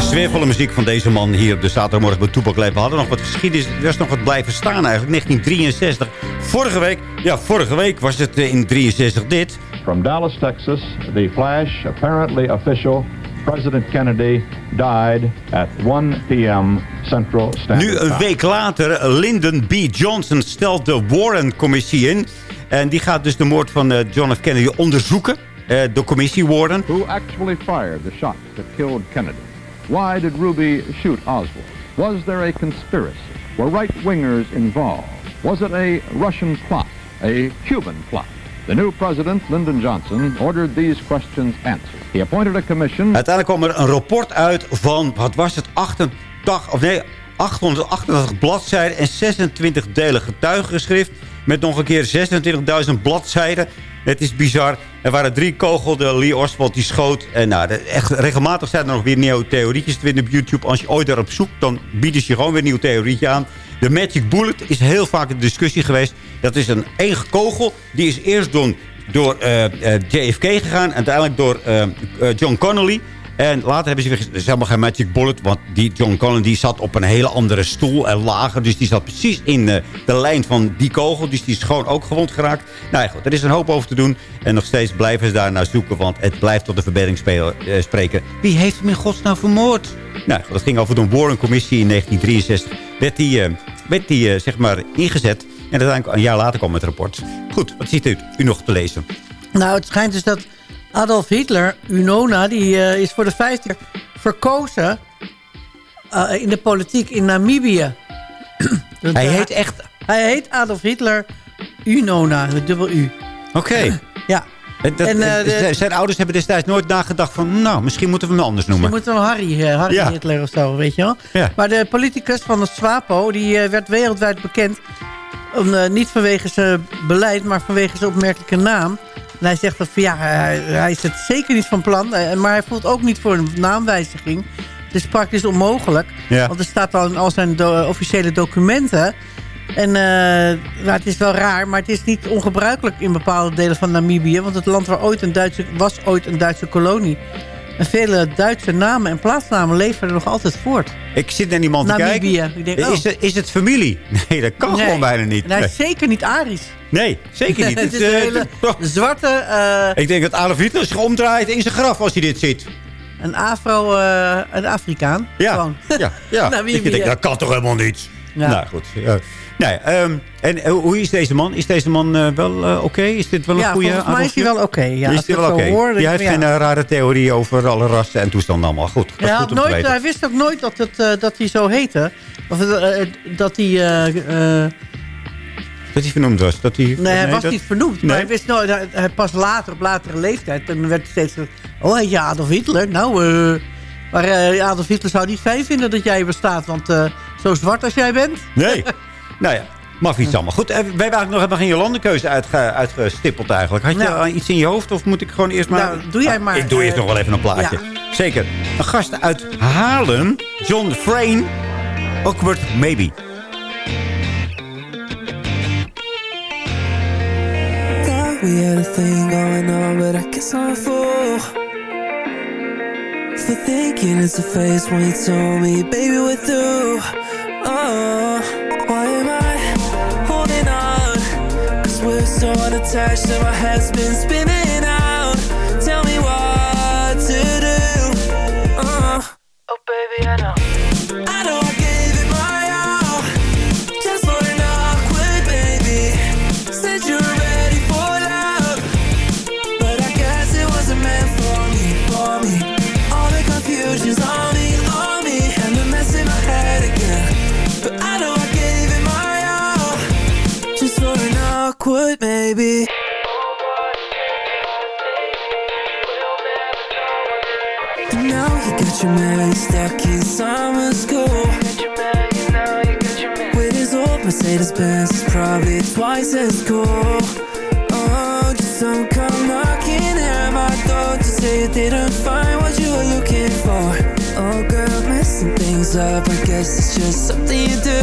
Sfeervolle muziek van deze man hier op de zaterdagmorgen bij Toepak. We hadden nog wat geschiedenis. Er was nog wat blijven staan eigenlijk. 1963. Vorige week, ja, vorige week was het eh, in 63 dit. From Dallas, Texas, the flash, apparently official, President Kennedy died at 1 p.m. Central Standard Time. Nu een week later, Lyndon B. Johnson stelt de Warren-commissie in. En die gaat dus de moord van eh, John F. Kennedy onderzoeken. Eh, de commissie Warren. Who actually fired the shot that killed Kennedy? Why did Ruby shoot Oswald? Was there a conspiracy? Were right-wingers involved? Was it a Russian plot? A Cuban plot? The new president, Lyndon Johnson, ordered these questions answered. He appointed a commission... Uiteindelijk kwam er een rapport uit van, wat was het, 88, of nee, 888 bladzijden en 26 delen getuigenschrift. Met nog een keer 26.000 bladzijden. Het is bizar. Er waren drie kogels. Lee Oswald die schoot. En nou, echt, regelmatig zijn er nog weer nieuwe theorietjes te vinden op YouTube. Als je ooit daarop zoekt, dan bieden ze je gewoon weer een nieuw theorietje aan. De Magic Bullet is heel vaak een discussie geweest. Dat is een één kogel. Die is eerst door, eh, eh, JFK gegaan. Uiteindelijk door eh, John Connolly. En later hebben ze weer er is helemaal geen magic bullet. Want die John Connolly die zat op een hele andere stoel en lager. Dus die zat precies in eh, de lijn van die kogel. Dus die is gewoon ook gewond geraakt. Nou ja, goed, er is een hoop over te doen. En nog steeds blijven ze daar naar zoeken. Want het blijft tot de verbedding eh, spreken. Wie heeft hem in godsnaam vermoord? Nou, goed, dat ging over de Warren-commissie in 1963. Werd die, eh, werd die zeg maar ingezet. En uiteindelijk een jaar later kwam het rapport. Goed, wat ziet u, u nog te lezen? Nou, het schijnt dus dat Adolf Hitler, Unona, die eh, is voor de vijfde keer verkozen eh, in de politiek in Namibië. [clears throat] Hij eh, heet echt... Hij heet Adolf Hitler Unona, met dubbel U. Oké. Ja. En dat- En, de- z- zijn ouders hebben destijds nooit nagedacht van... nou, misschien moeten we hem anders Je noemen. moet wel Harry, eh, Harry Ja. Hitler of zo, weet je wel. Ja. Maar de politicus van de SWAPO, die werd wereldwijd bekend... Om, niet vanwege zijn beleid, maar vanwege zijn opmerkelijke naam. En hij zegt dat van, ja, hij, hij is het zeker niet van plan. eh, maar hij voelt ook niet voor een naamwijziging. Het is praktisch onmogelijk. Ja. Want er staat al in al zijn do- officiële documenten... En maar het is wel raar, maar het is niet ongebruikelijk in bepaalde delen van Namibië. Want het land waar ooit een Duitse, was ooit een Duitse kolonie. En vele Duitse namen en plaatsnamen leven er nog altijd voort. Ik zit naar iemand te Namibië. kijken. Ik denk, oh. is, het, is het familie? [laughs] Nee, dat kan Nee. gewoon bijna niet. En hij Nee, is zeker niet Arisch. Nee, zeker niet. [laughs] het is een eh, hele toch. zwarte, eh, Ik denk dat Adolf Hitler zich omdraait in zijn graf als hij dit ziet. een Afro, eh, een Afrikaan. Ja, Gewoon. ja, ja. Dat je denkt, dat kan toch helemaal niet? Ja. Nou, goed. ja. Nee, ehm, en hoe is deze man? Is deze man wel oké? Is dit wel een Ja, goede volgens mij is hij wel oké. Ja, is hij wel oké? denk heeft geen ja. rare theorie over alle rassen en toestanden allemaal. Goed, te nooit, hij wist ook nooit dat, het, dat hij zo heette. Of dat hij... Dat hij vernoemd was. Dat hij, Nee, hij was dat- niet vernoemd. Nee? Maar hij wist nooit, hij, hij pas later, op latere leeftijd. Dan werd hij steeds oh, heet je Adolf Hitler? Nou, eh maar eh, Adolf Hitler zou niet fijn vinden dat jij bestaat. Want eh, zo zwart als jij bent. Nee. [laughs] nou ja, mag iets allemaal. Goed, wij hebben eigenlijk nog helemaal geen Jolandekeuze uitge, uitgestippeld eigenlijk. Had je Nou. iets in je hoofd of moet ik gewoon eerst maar... Nou, doe jij Ah, maar, Ik doe eerst nog wel even een plaatje. Zeker. Een gast uit Haarlem, John Frayne. Awkward Maybe. We had a thing going on, but I guess I'm a fool for thinking it's a phase when you told me, baby, we're through. Oh, why am I holding on? Cause we're so unattached and my head's been spinning your man stuck in summer school. With his old Mercedes Benz, probably twice as cool. Oh, just don't come knocking at my door to say you didn't find what you were looking for. Oh, girl, messing things up. I guess it's just something you do.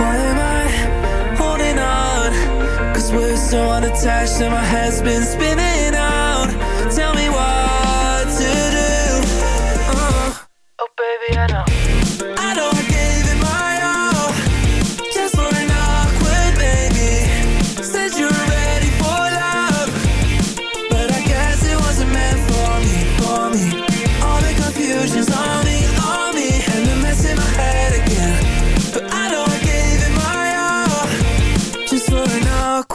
Why am I holding on? Cause we're so unattached and my head's been spinning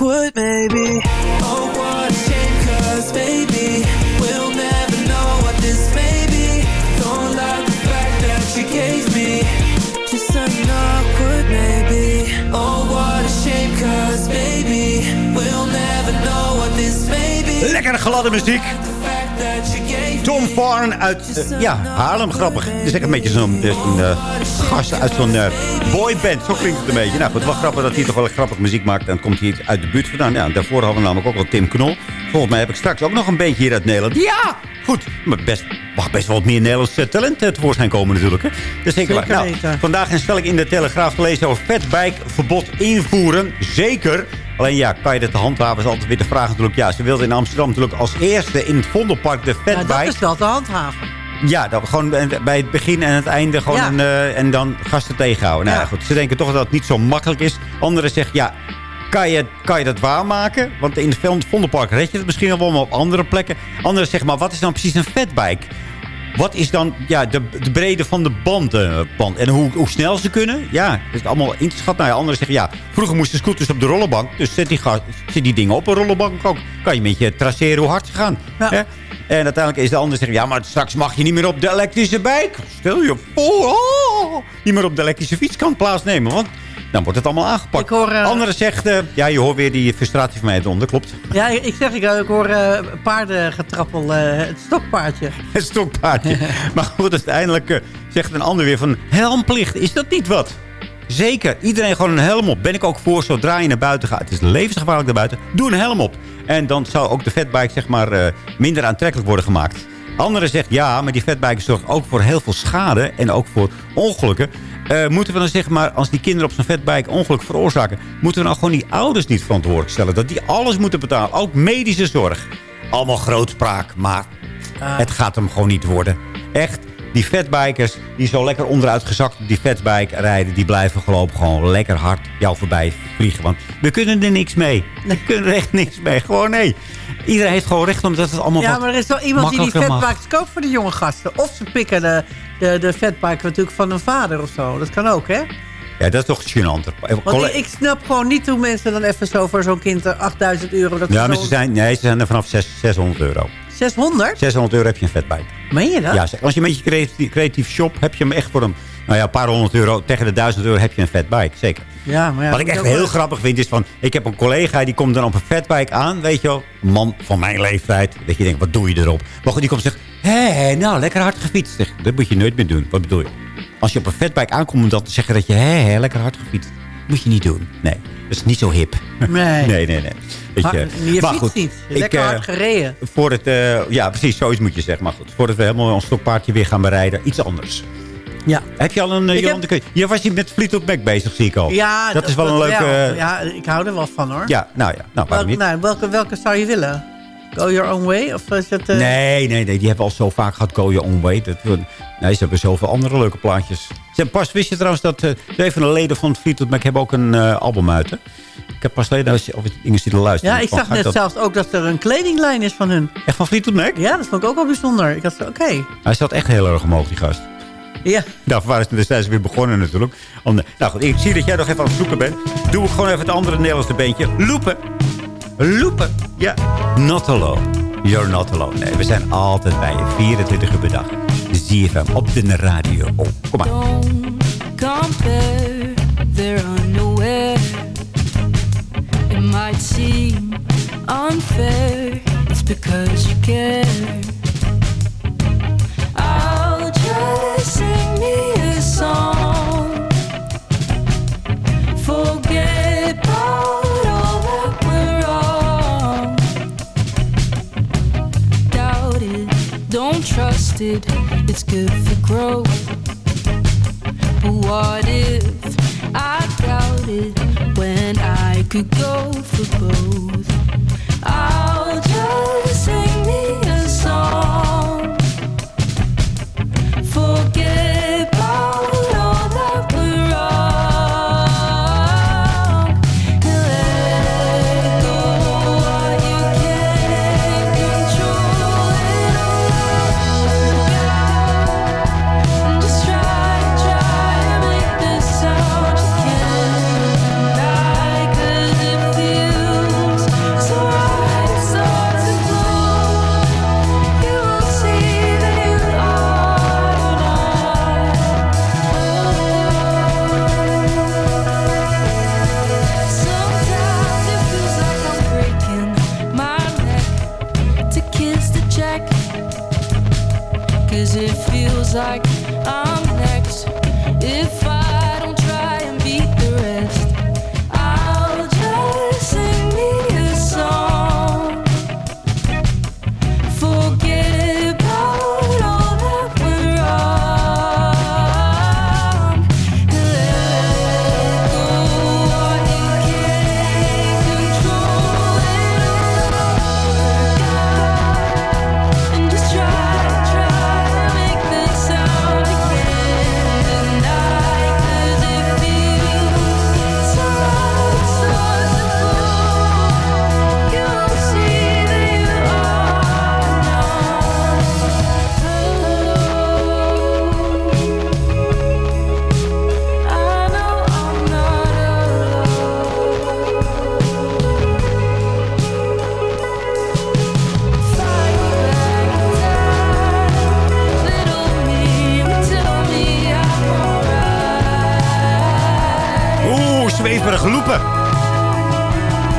awkward, maybe. Oh, what a shame, cause baby, we'll never know what this may be. Don't like the fact that you gave me just an awkward, maybe. Oh, what a shame, cause baby, we'll never know what this may be. Lekkere gladde muziek. Farn uit eh, ja, Haarlem, grappig. Het is echt een beetje zo'n eh, gast uit zo'n eh, boyband. Zo klinkt het een beetje. Nou, goed, wel grappig dat hij toch wel grappig muziek maakt. En dan komt hij uit de buurt vandaan. Ja, daarvoor hadden we namelijk ook wel Tim Knol. Volgens mij heb ik straks ook nog een beetje hier uit Nederland. Ja, goed. Maar best, mag best wel wat meer Nederlands eh, talent tevoorschijn komen natuurlijk. Hè. Dus zeker, waar. Zeker Nou, vandaag een stelling in de Telegraaf gelezen over fatbike-verbod invoeren. Zeker. Alleen ja, kan je dat handhaven? Is altijd weer de vraag natuurlijk. Ja, ze wilden in Amsterdam natuurlijk als eerste in het Vondelpark de Ja, fatbike. dat is wel te handhaven. Ja, dat gewoon bij het begin en het einde gewoon Ja. een, eh, en dan gasten tegenhouden. Nou ja, Ja. goed. Ze denken toch dat het niet zo makkelijk is. Anderen zeggen, ja, kan je, kan je dat waarmaken? Want in het Vondelpark red je het misschien al wel, maar op andere plekken. Anderen zeggen, maar wat is dan precies een fatbike? Wat is dan ja, de, de breedte van de band, eh, band? En hoe, hoe snel ze kunnen? Ja, dat is allemaal in te schatten. Nou ja, anderen zeggen, ja, vroeger moesten scooters op de rollenbank. Dus zet die, zet die dingen op een rollenbank ook. Kan je een beetje traceren hoe hard ze gaan. Hè? En uiteindelijk is de ander zeggen, ja, maar straks mag je niet meer op de elektrische bike. Stel je voor, oh, niet meer op de elektrische fiets kan plaatsnemen. Want dan wordt het allemaal aangepakt. Ik hoor, eh, Anderen zegt, eh, ja, je hoort weer die frustratie van mij eronder, klopt. Ja, ik zeg, ik, ik hoor eh, paardengetrappel, eh, het stokpaardje. [laughs] Het stokpaardje. [laughs] maar goed, uiteindelijk eh, zegt een ander weer van... helmplicht, is dat niet wat? Zeker, iedereen gewoon een helm op. Ben ik ook voor, zodra je naar buiten gaat. Het is levensgevaarlijk naar buiten. Doe een helm op. En dan zou ook de fatbike zeg maar, eh, minder aantrekkelijk worden gemaakt. Anderen zegt ja, maar die fatbike zorgt ook voor heel veel schade. En ook voor ongelukken. Eh, moeten we dan zeg maar, als die kinderen op zo'n fatbike ongeluk veroorzaken... moeten we dan gewoon die ouders niet verantwoordelijk stellen? Dat die alles moeten betalen. Ook medische zorg. Allemaal grootspraak, maar het gaat hem gewoon niet worden. Echt, die fatbikers die zo lekker onderuit gezakt op die fatbike rijden... die blijven geloof gewoon lekker hard jou voorbij vliegen. Want we kunnen er niks mee. We kunnen er echt niks mee. Gewoon nee. Iedereen heeft gewoon recht omdat het allemaal Ja, maar er is wel iemand die die mag. fatbikes koopt voor de jonge gasten. Of ze pikken de, de, de fatbike natuurlijk van hun vader of zo. Dat kan ook, hè? Ja, dat is toch gênant. Want ik, snap gewoon niet hoe mensen dan even zo voor zo'n kind eh, 8000 euro... Dat Ja, ze maar zo- ze zijn, nee, ze zijn er vanaf zes- 600 euro. 600? 600 euro heb je een fatbike. Meen je dat? Ja, als je een beetje creatief, creatief shop, heb je hem echt voor een, nou ja, een paar honderd euro. Tegen de 1000 euro heb je een fatbike, zeker. Ja, maar ja, Wat ik echt heel wel- grappig vind is van... Ik heb een collega die komt dan op een fatbike aan. Weet je wel, een man van mijn leeftijd. Dat je denkt, wat doe je erop? Maar goed, die komt en zegt... Hé, nou, lekker hard gefietst. Zeg, dat moet je nooit meer doen. Wat bedoel je? Als je op een fatbike aankomt om dat te zeggen dat je... Hé, lekker hard gefietst. moet je niet doen. Nee, dat is niet zo hip. Nee. [laughs] nee, nee. nee. Weet Maar je maar fietst goed, niet. ik, Lekker eh, hard gereden. voor het, eh, ja, precies, zoiets moet je zeggen. Maar goed, voordat we helemaal ons stokpaardje weer gaan bereiden, iets anders. Ja. Heb je al een... Uh, heb- Je was hier met Fleetwood Mac bezig, zie ik al. Ja, dat, is wel een leuke... Ja, ja, ik hou er wel van, hoor. ja, nou ja, nou, waarom Welke, niet? nou, welke, welke zou je willen? Go your own way? Of is het... eh, Nee, nee, nee, die hebben al zo vaak gehad Go Your Own Way. Dat, nee, ze hebben zoveel andere leuke plaatjes. Ze pas, wist je trouwens dat uh, twee van de leden van Fleetwood Mac hebben ook een album uit, hè? Ik heb pas geleden of dingen zitten luisteren. Ja, ik zag net dat- zelfs ook dat er een kledinglijn is van hun. Echt van Fleetwood Mac? Ja, dat vond ik ook wel bijzonder. Ik dacht, oké. Hij zat echt heel erg omhoog, die gast. Ja. Daarvoor waren ze destijds weer begonnen natuurlijk. Om nou goed, ik zie dat jij nog even aan het zoeken bent. Doe ik gewoon even het andere Nederlandse beentje. Loepen. Loepen. Ja. Not alone. You're not alone. Nee, we zijn altijd bij je. 24 uur per dag. ZFM op de radio. Oh, kom maar. compare, they're unaware. It might seem unfair, it's because you care. It's good for growth. But what if I doubted when I could go for both? I'll just sing me a song.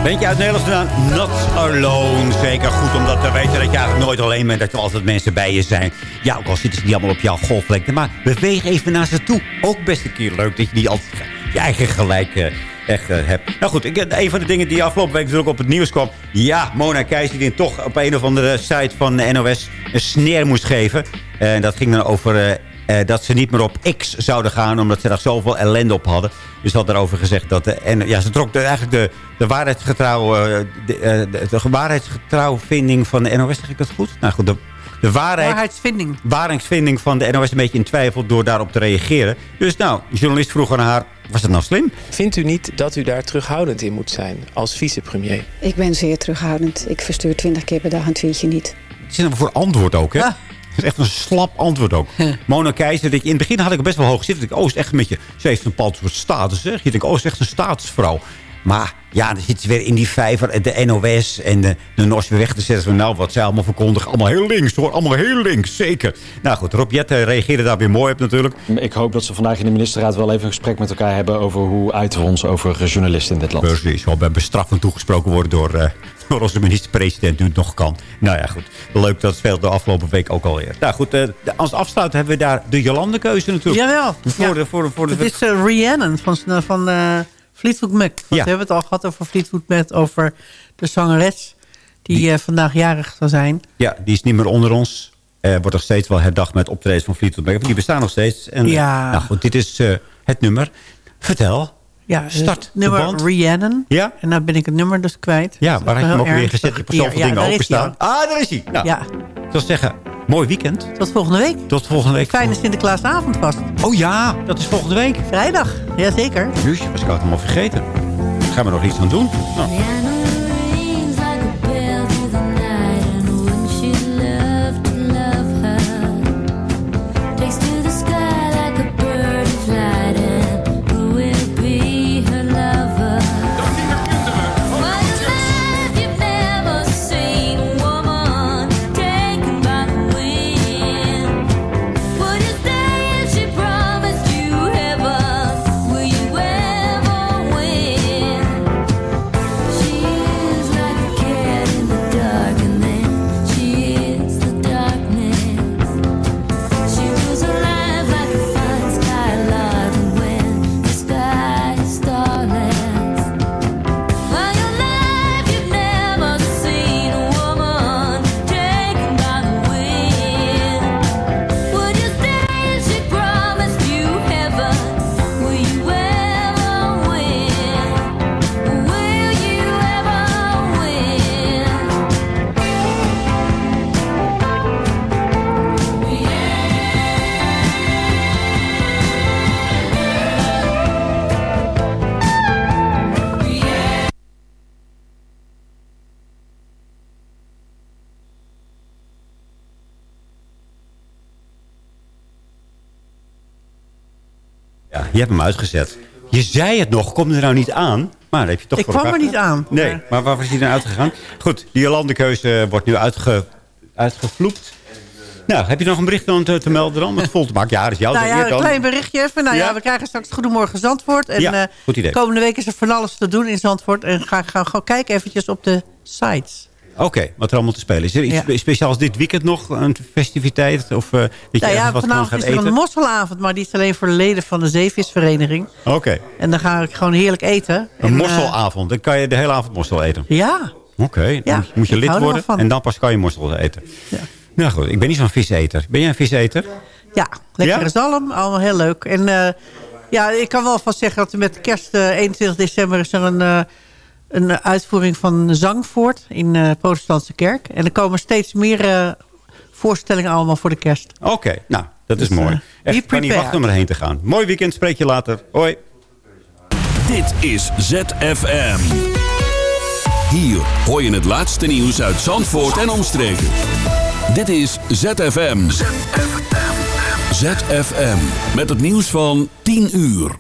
Bent je uit Nederland vandaan? Not alone. Zeker goed om dat te weten dat je eigenlijk nooit alleen bent. Dat er altijd mensen bij je zijn. Ja, ook al zitten ze niet allemaal op jouw golflengte. Maar beweeg even naar ze toe. Ook best een keer leuk dat je niet altijd je eigen gelijk eh, echt eh, hebt. Nou goed, ik, een van de dingen die afgelopen week natuurlijk op het nieuws kwam. Ja, Mona Keijzer die toch op een of andere site van NOS een sneer moest geven. En dat ging dan over... eh, eh, dat ze niet meer op X zouden gaan... omdat ze daar zoveel ellende op hadden. Dus had daarover gezegd dat... De, en ja, ze trok de, eigenlijk de, de waarheidsgetrouw... eh, de, eh, de, de waarheidsgetrouw vinding van de NOS, zeg ik dat goed? Nou goed, de, de waarheid, Waarheidsvinding. waarheidsvinding van de NOS een beetje in twijfel... door daarop te reageren. Dus nou, de journalist vroeg aan haar... was het nou slim? Vindt u niet dat u daar terughoudend in moet zijn als vicepremier? Ik ben zeer terughoudend. Ik verstuur twintig keer per dag een tweetje niet. Het is een voor antwoord ook, hè? Het is echt een slap antwoord ook. Mona Keizer, dat je, in het begin had ik er best wel hoog zitten. Ik oh, is echt een beetje... Ze heeft een bepaald soort status, zeg. Je denkt, oh, is echt een staatsvrouw. Maar ja, dan zit ze weer in die vijver. De NOS en de, de NOS weer weg te zetten. Van, nou, wat zij allemaal verkondigen. Allemaal heel links, hoor. Allemaal heel links, zeker. Nou goed, Rob Jetten reageerde daar weer mooi op natuurlijk. Ik hoop dat ze vandaag in de ministerraad wel even een gesprek met elkaar hebben... over hoe uiten we ons over journalisten in dit land. Precies, wel bij bestraffend toegesproken worden door, eh, [laughs] door onze minister-president nu het nog kan. Nou ja, goed. Leuk, dat speelt de afgelopen week ook alweer. Nou goed, eh, als afsluit hebben we daar de Jolande-keuze natuurlijk. Jawel. Voor Ja. de, voor de, voor de, Het is eh, Rhiannon van, van eh, Fleetwood Mac. Want Ja. We hebben het al gehad over Fleetwood Mac. Over de zangeres die, eh, vandaag jarig zal zijn. Ja, die is niet meer onder ons. Eh wordt nog steeds wel herdacht met optredens van Fleetwood Mac. Die bestaan nog steeds. En, eh, Ja. Nou goed, dit is eh, het nummer. Vertel. Ja, Start het de nummer band. Rhiannon. Ja. En nou ben ik het nummer dus kwijt. Ja, Dat is waar had je hem ook weer gezet? Je hebt zoveel ja, dingen openstaan. al. Ah, daar is hij. Nou, Ja, ik wil zeggen, mooi weekend. tot volgende week. Tot volgende week. Fijne Sinterklaasavond vast. Oh ja, dat is volgende week. Vrijdag, jazeker. Jusje, was ik het helemaal vergeten. Gaan we nog iets aan doen? Nou. Je hebt hem uitgezet. Je zei het nog, kom er nou niet aan. Maar heb je toch Ik voor kwam er niet aan. Nee, maar waar was hij dan uitgegaan? Goed, die Jolandekeuze wordt nu uitge, uitgevloept. Nou, heb je nog een bericht aan te, te melden dan? Wat vol te maken? Ja, dat is jouw nou ja, een dan. klein berichtje even. Nou ja, Ja? we krijgen straks Goedemorgen Zandvoort. En Ja, eh, goed idee. komende week is er van alles te doen in Zandvoort. En ga, ga gewoon kijken eventjes op de sites. Oké, wat er allemaal te spelen. Is er iets Ja. speciaals dit weekend nog? Een festiviteit? Of uh, dat je Nou ja, wat van vanavond gaat is er een mosselavond, maar die is alleen voor de leden van de Zeevisvereniging. Oké, En dan ga ik gewoon heerlijk eten. een En, eh, mosselavond. Dan kan je de hele avond mossel eten. ja, Oké, dan Ja, moet- je lid worden. En dan pas kan je mossel eten. Ja. Nou goed, ik ben niet zo'n viseter. Ben jij een viseter? ja, lekkere Ja? zalm, allemaal heel leuk. En eh, ja, ik kan wel vast zeggen dat er met kerst eh, 21 december is er een, eh, een uitvoering van Zangvoort in de protestantse kerk. En er komen steeds meer eh, voorstellingen allemaal voor de kerst. Oké, nou, dat is Dus, mooi. eh, Echt, kan niet wachten om erheen te gaan. Mooi weekend, spreek je later. Hoi. Dit is ZFM. Hier hoor je het laatste nieuws uit Zandvoort en omstreken. Dit is ZFM. ZFM. Met het nieuws van 10 uur.